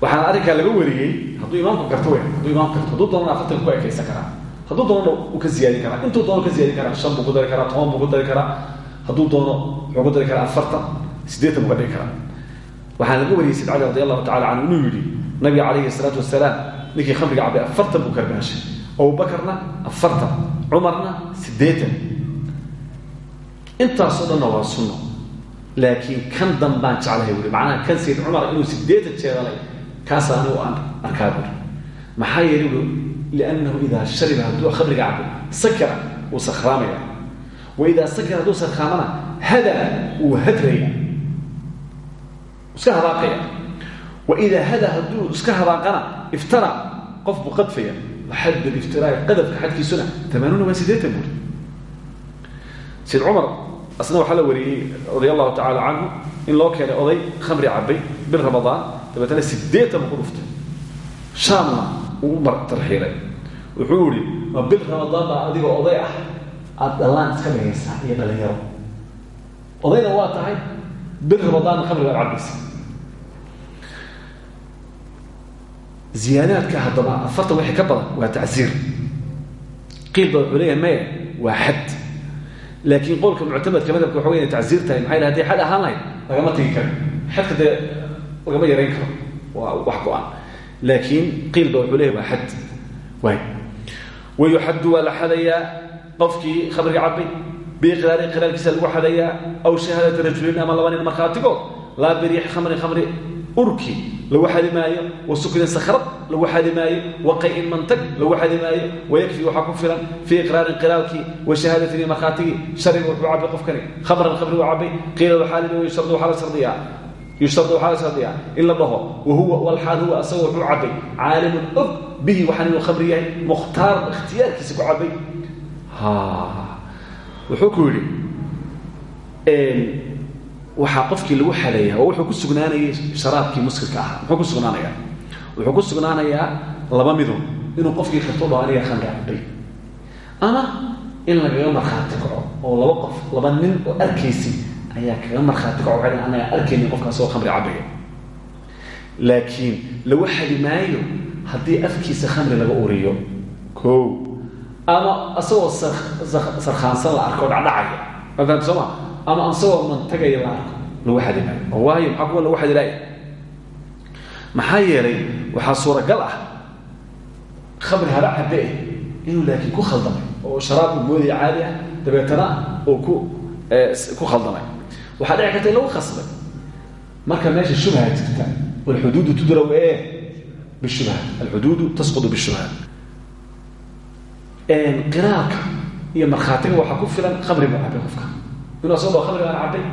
waxaana arrinkaa laga wariyey hadduu imaamku garto w hadduu imaamku garto hadduu doonana afartan ku ekaysan karaa hadduu doonana uu ka ziyaadin karaa intuu doono ka ziyaadin karaa shan buu ku dari karaa toban buu ku dari karaa hadduu doono wuxuu ku dari karaa afartan siddeetan buu ka dhigi karaa. Waxaana laga wariyey sayd cali radi allahu tacala canhu inuu yidhi nabiga calayhi salaatu wasalaam ninkii afartan buu karbaashay abubakarna afartan cumarna siddeetan. Intaasoo dhanna waa sunno laakiin kan danbaan jeclahay buuri macnaha kan sayd cumar inuu siddeetan jeedalay kaasa anigu aan arkaa buuri maxaa yeelay buui liannahu idaa shariba hadduu khamriga cabo sakara wuu sakhraamaya wa idaa sakara hadduu sakhraamana hada wuu hadraya iska habaaqaya wa idaa hada hadduu iska habaaqana iftara qof buu qadfaya waxad iftiraa'i qadafka xadkiisuna amaanuuna waa siddeetan buuri sayd cumar asna waxaa la wariyey radia allahu tacaala canhu in oday khamri dabeetana siddeetan buu ku dhuftay. Shaamna uu u tarxiilay wuxuu ihi ma bil ramadaan baa adigoo oday ah? Aada dhallaan iska dhigaysaa iyo dhalinyaro odayna waa tahay bil ramadaanna khamri baad cabaysa ziyaadaadka haddaba afartan wixii ka badan waa tacsiir. Qiil ba wuxuu leeyahay maya waa xad. Laakiin qowlka muctamadka madhabka waxa wey inay tacsiir tahay maxay xad ahaan lahayd lagama tegi karo xadka dee lagama yarayn karo. Waa wax go-an. Laakiin qiil ba wuxuu leeyahy waa xad. Waay wayuxaddu waa la xadayaa qofkii khamriga cabay biiqraari qiraalkiisa lagu xadayaa aw shahaadati rajulin ama laba nin markhaatigood laa biriix khamrin khamri. Urki lagu xadi maayo wa sukrin sakrad lagu xadi maayo wa qayin mantag lagu xadi maayo wayakfi waxaa ku filan fii iqraarin qiraalkii wa shahaadatin markhaatigii shariga wuxuu cabay qofkani. Khamran khamri u cabay qiila waxaa lii yushtardu waxaa la shardiyaa yushtardu waxaa la shardiyaa in la dhaho wahuwa walxaal huwa asagoo wuxuu cabay caalimun og bihi waxaan inuu khamri yahay mukhtaar ikhtiyaarkiisa ku cabay wuxuu ku yidhi waxaa qofkii lagu xadeeya oo wuxuu ku sugnaanayay sharaabkii muskirka ahaa muxuu ku sugnaanayaa wuxuu ku sugnaanayaa laba midun inuu qofkii karto dhaho aniga khamri cabay ama in lagaga markhaati kaco oo laba qof laba nin oo arkaysi ayaa kaga markhaati kaco waxay anaga arkaynin qofkaas oo khamri cabaya laakiin lagu xadi maayo haddii afkiisa khamri laga uriyo ko ama asagoo sarkhaansan la arko dhacdhacaya mafahamta soo ma? Ama asagoo mantagaya la arko. Lagu xadi maayo. Oo waayo maxaa kuwa lagu xadi laaya maxaa yeelay waxaa suuragal ah khamri haba cabe inuu laakiin ku khaldamay oo sharaab uu moodaya caadi ah dabeetana uu ku ku khaldamay waxaa dhici karta in lagu khasbay marka meesha shubha jirta walxuduudu tudraw e bishubha alxuduudu tasqudu bishubha qiraalka iyo markhaatiga waxaa ku filan khamri buu cabay qofka. Inuu asoo dhaho khamri baan cabay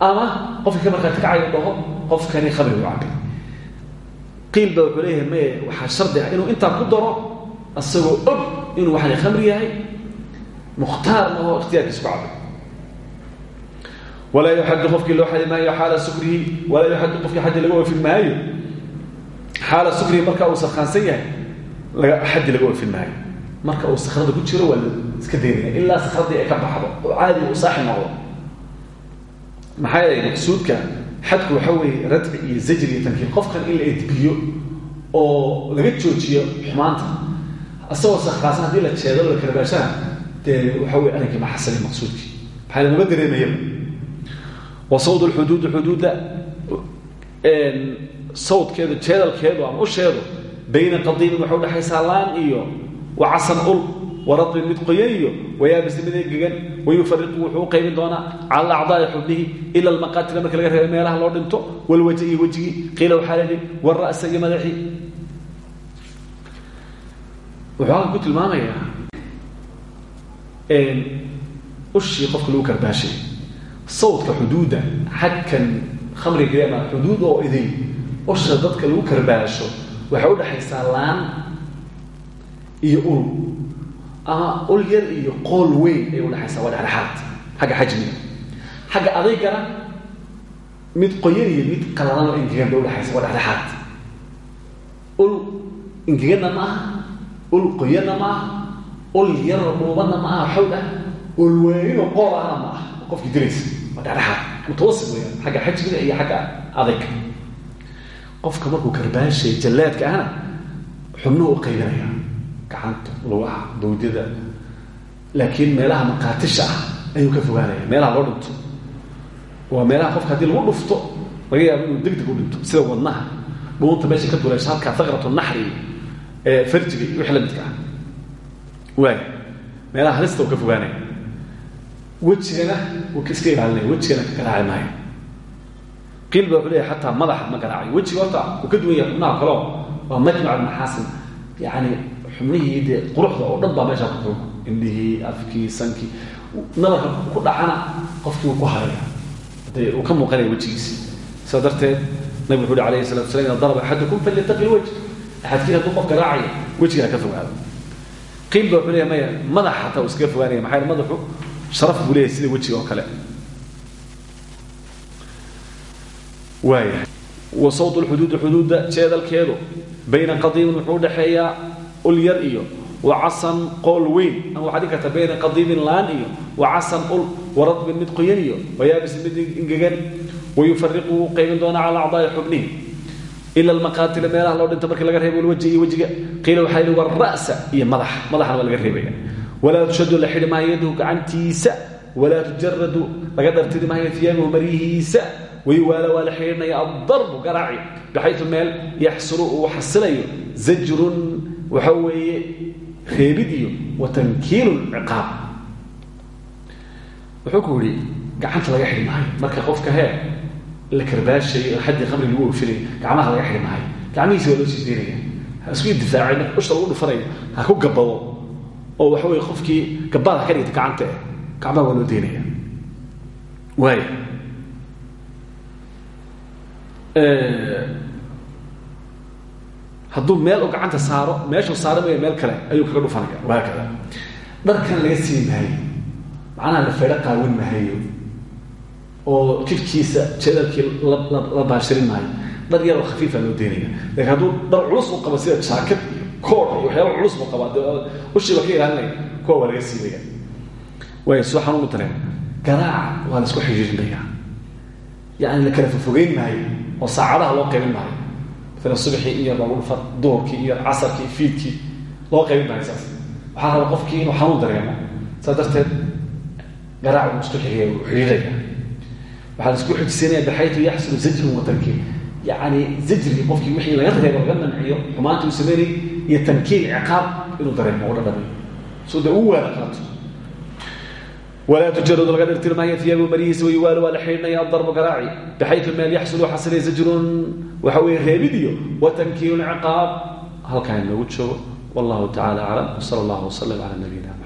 ama qofkii ka markhaati kacayo dhaho qofkani khamri buu cabay qiil ba wuxuu leeyahay maye waxaa shardi ah inuu intaa ku daro asagoo og inuu waxani khamri yahay. Mukhtaarna oo ikhtiyaarkiisa ku walaa yuxaddu qofkii loo xadi maayo xaala sukrihi walaa yuxaddu qofkii xaddi laga oofin maayo xaala sukrihi marka uu sarkaansan yahay xaddi laga oofin maayo marka uu sakrada ku jiro waa iska daynaya ilaa sakradii ay ka baxdo oo caadi uu saaxi noqdo maxaa yeelay maqsuudka xadku waxa weeye radci iyo zajri iyo tankiir qofkan in la edbiyo oo laga joojiyo xumaanta asagoo sakraasan haddii wa sawd lxuduudi xuduudda sawdkeedu jeedalkeedu ama usheedu bayna qadiimin waxay udhexaysaa laan iyo wacasan ul waradbin mid qoyan iyo wayaabisni mid engegan wayufariqu wuxuu u qaybin doonaa cala acdaai xubnihi ila almaqaatila marka laga reeba meelaha loo dhinto walwaja iyo wejigii qiila waxaa layihi wara'sa iyo madaxii wuxuu halkan ku tilmaamayaa ushii qofka lagu karbaashay sawdka xuduudda xadkan khamriga ama xuduud oo idin usha dadka lagu karbaasho waxay udhexaysaa laan iyo ul. Ama ul yar iyo qool weyn ay udhexaysaa waa dhexdhexaad xagga xajmiga. Xagga adaygana mid qoyan iyo mid qalalan oo ingegan bay udhexaysa waa dhexdhexaad ul ingeganna ma aha ul qoyanna ma aha ul yar dhuubanna ma aha xawd ah ul weynoo qool ahna xagga xajmiga iyo xagga adayga qofka markuu karbaashay jallaadka ahna xubnuhu u qaybinaya gacanta lugaha bawdyada laakiin meelaha maqaatisha ah ayuu ka fogaanaya. Meelaha loo dhinto waa meelaha qofka haddii lagu dhufto laga yaabo inuu degdeg u dhinto. Sida wadnaha. Dhuunta meesha ka duleysho halkaa aqratu naxri farjiga iyo la midka ah. Waay. Meelaha halista uu ka fogaanaya wejigana wuu iska ilaalinaya wejigana ka garaaci maayo qiil baa wuxuu leeyahay xataa madaxa ma garaacayo wejiga ka duwan yahay xubnaha kaleo waa majmac almaxaasin yacni xubnihii dee quruxda oo dhan baa ku kulma indhihii afkii sankii. Nabarka ku dhacana qofkii ku haraya dee uu ka muuqanaya wejigiisi sidaa darteed nabig alayhi salatu slam ida daraba falyataqi lwajh axadkiin hadduu qof garaacaya wejigaa ka fogaado. Qiil ba wuxuu madax xataa uu iskaga fogaanaya maxaa madaxu sharaf buu leeyahay sida wejiga oo kale. Waaya wa sawt lxuduudi xuduudda jeedalkeedu bayna qadiimin wuxuu udhaxeeyaa ul iyo wa casan qool weyn. Ama waxaa dhigi karta bayna qadiimin laan iyo wa casan ul waradbin mid qoyan iyo wayaabisin mid ingegan wayufariqu wuu qaybin doonaa cala acdaai xubnihi. Ila almaqaatila meelaha loo dhinto markii laga reebo alwajhi iyo wejiga qiila waxaa yidhi wara'sa iyo madaxa madaxana laga reebaya walaa tushadu la xidhi maayo yadahu gacantiisa walaa tujaradu laga dhartiri maayo iyaabahu maryihiisa wayuwaala waa la xidhiidhnaya addarbu garaaci baxaytu meel yaxsulu uu xasilayo zajrun waxa weeye reebid iyo wa tankiilu ciqaab wuxuu ku yihi gacanta laga xidhi maayo marka qofka hee la karbaashayo xaddii qamri lagu oofinayo gacmaha laga xidhi oo waxa weye qofkii gabaad ha ka dhigta gacanta eh gacmaha waa loo deynaya waaya hadduu meel u gacanta saaro meeshuu saara meel kale ayuu kaga dhufanaya wahaakada dharkan laga sii maayo macnaha la faydho qaawan maayo oo jidhkiisa jeedalkii la baashirin maayo dhar yaroo khafiifa loo deynaya lakiin hadduu dhar culus u qabo sida koor iyo waxyaaba culus buu qabaa ushiiba ka ilaalinaya laga siibaya. Waay soo xanuun u dareen garaaca waa isku xidhiirinaya yani la kala fofogeyn maayo oo saacadaha loo qaybin maayo. Maala subaxii iyo lagufa duhurkii iyo casarkii iyo fiidkii loo qaybin maayo saas. Waxaa raba qofkii inuu xanuun dareemo. Saas garaac isku xiriya uu la isku xijisiinaya baxaytu yaxsulu zajrun wa tankiil yacni zajri qofkii wixii laga reebo laga manciyo xumaantii uu sameynay iyo tankiil ciqaab inuu dareemo oo dhadhamiyo soo dee uu waada qaato walaa tujaradu laga dhirtiri maayo iyaabu marihiisa wayuwaalu waa la xidhiidhnaya adarbu garaaci baxaytu meel yaxsulu xasilay zajrun. Waxa weeye reebid iyo wa tankiilu ciqaab. Halkaa inoogu joogo wallahu tacala aclam wsala allahu wasalam cala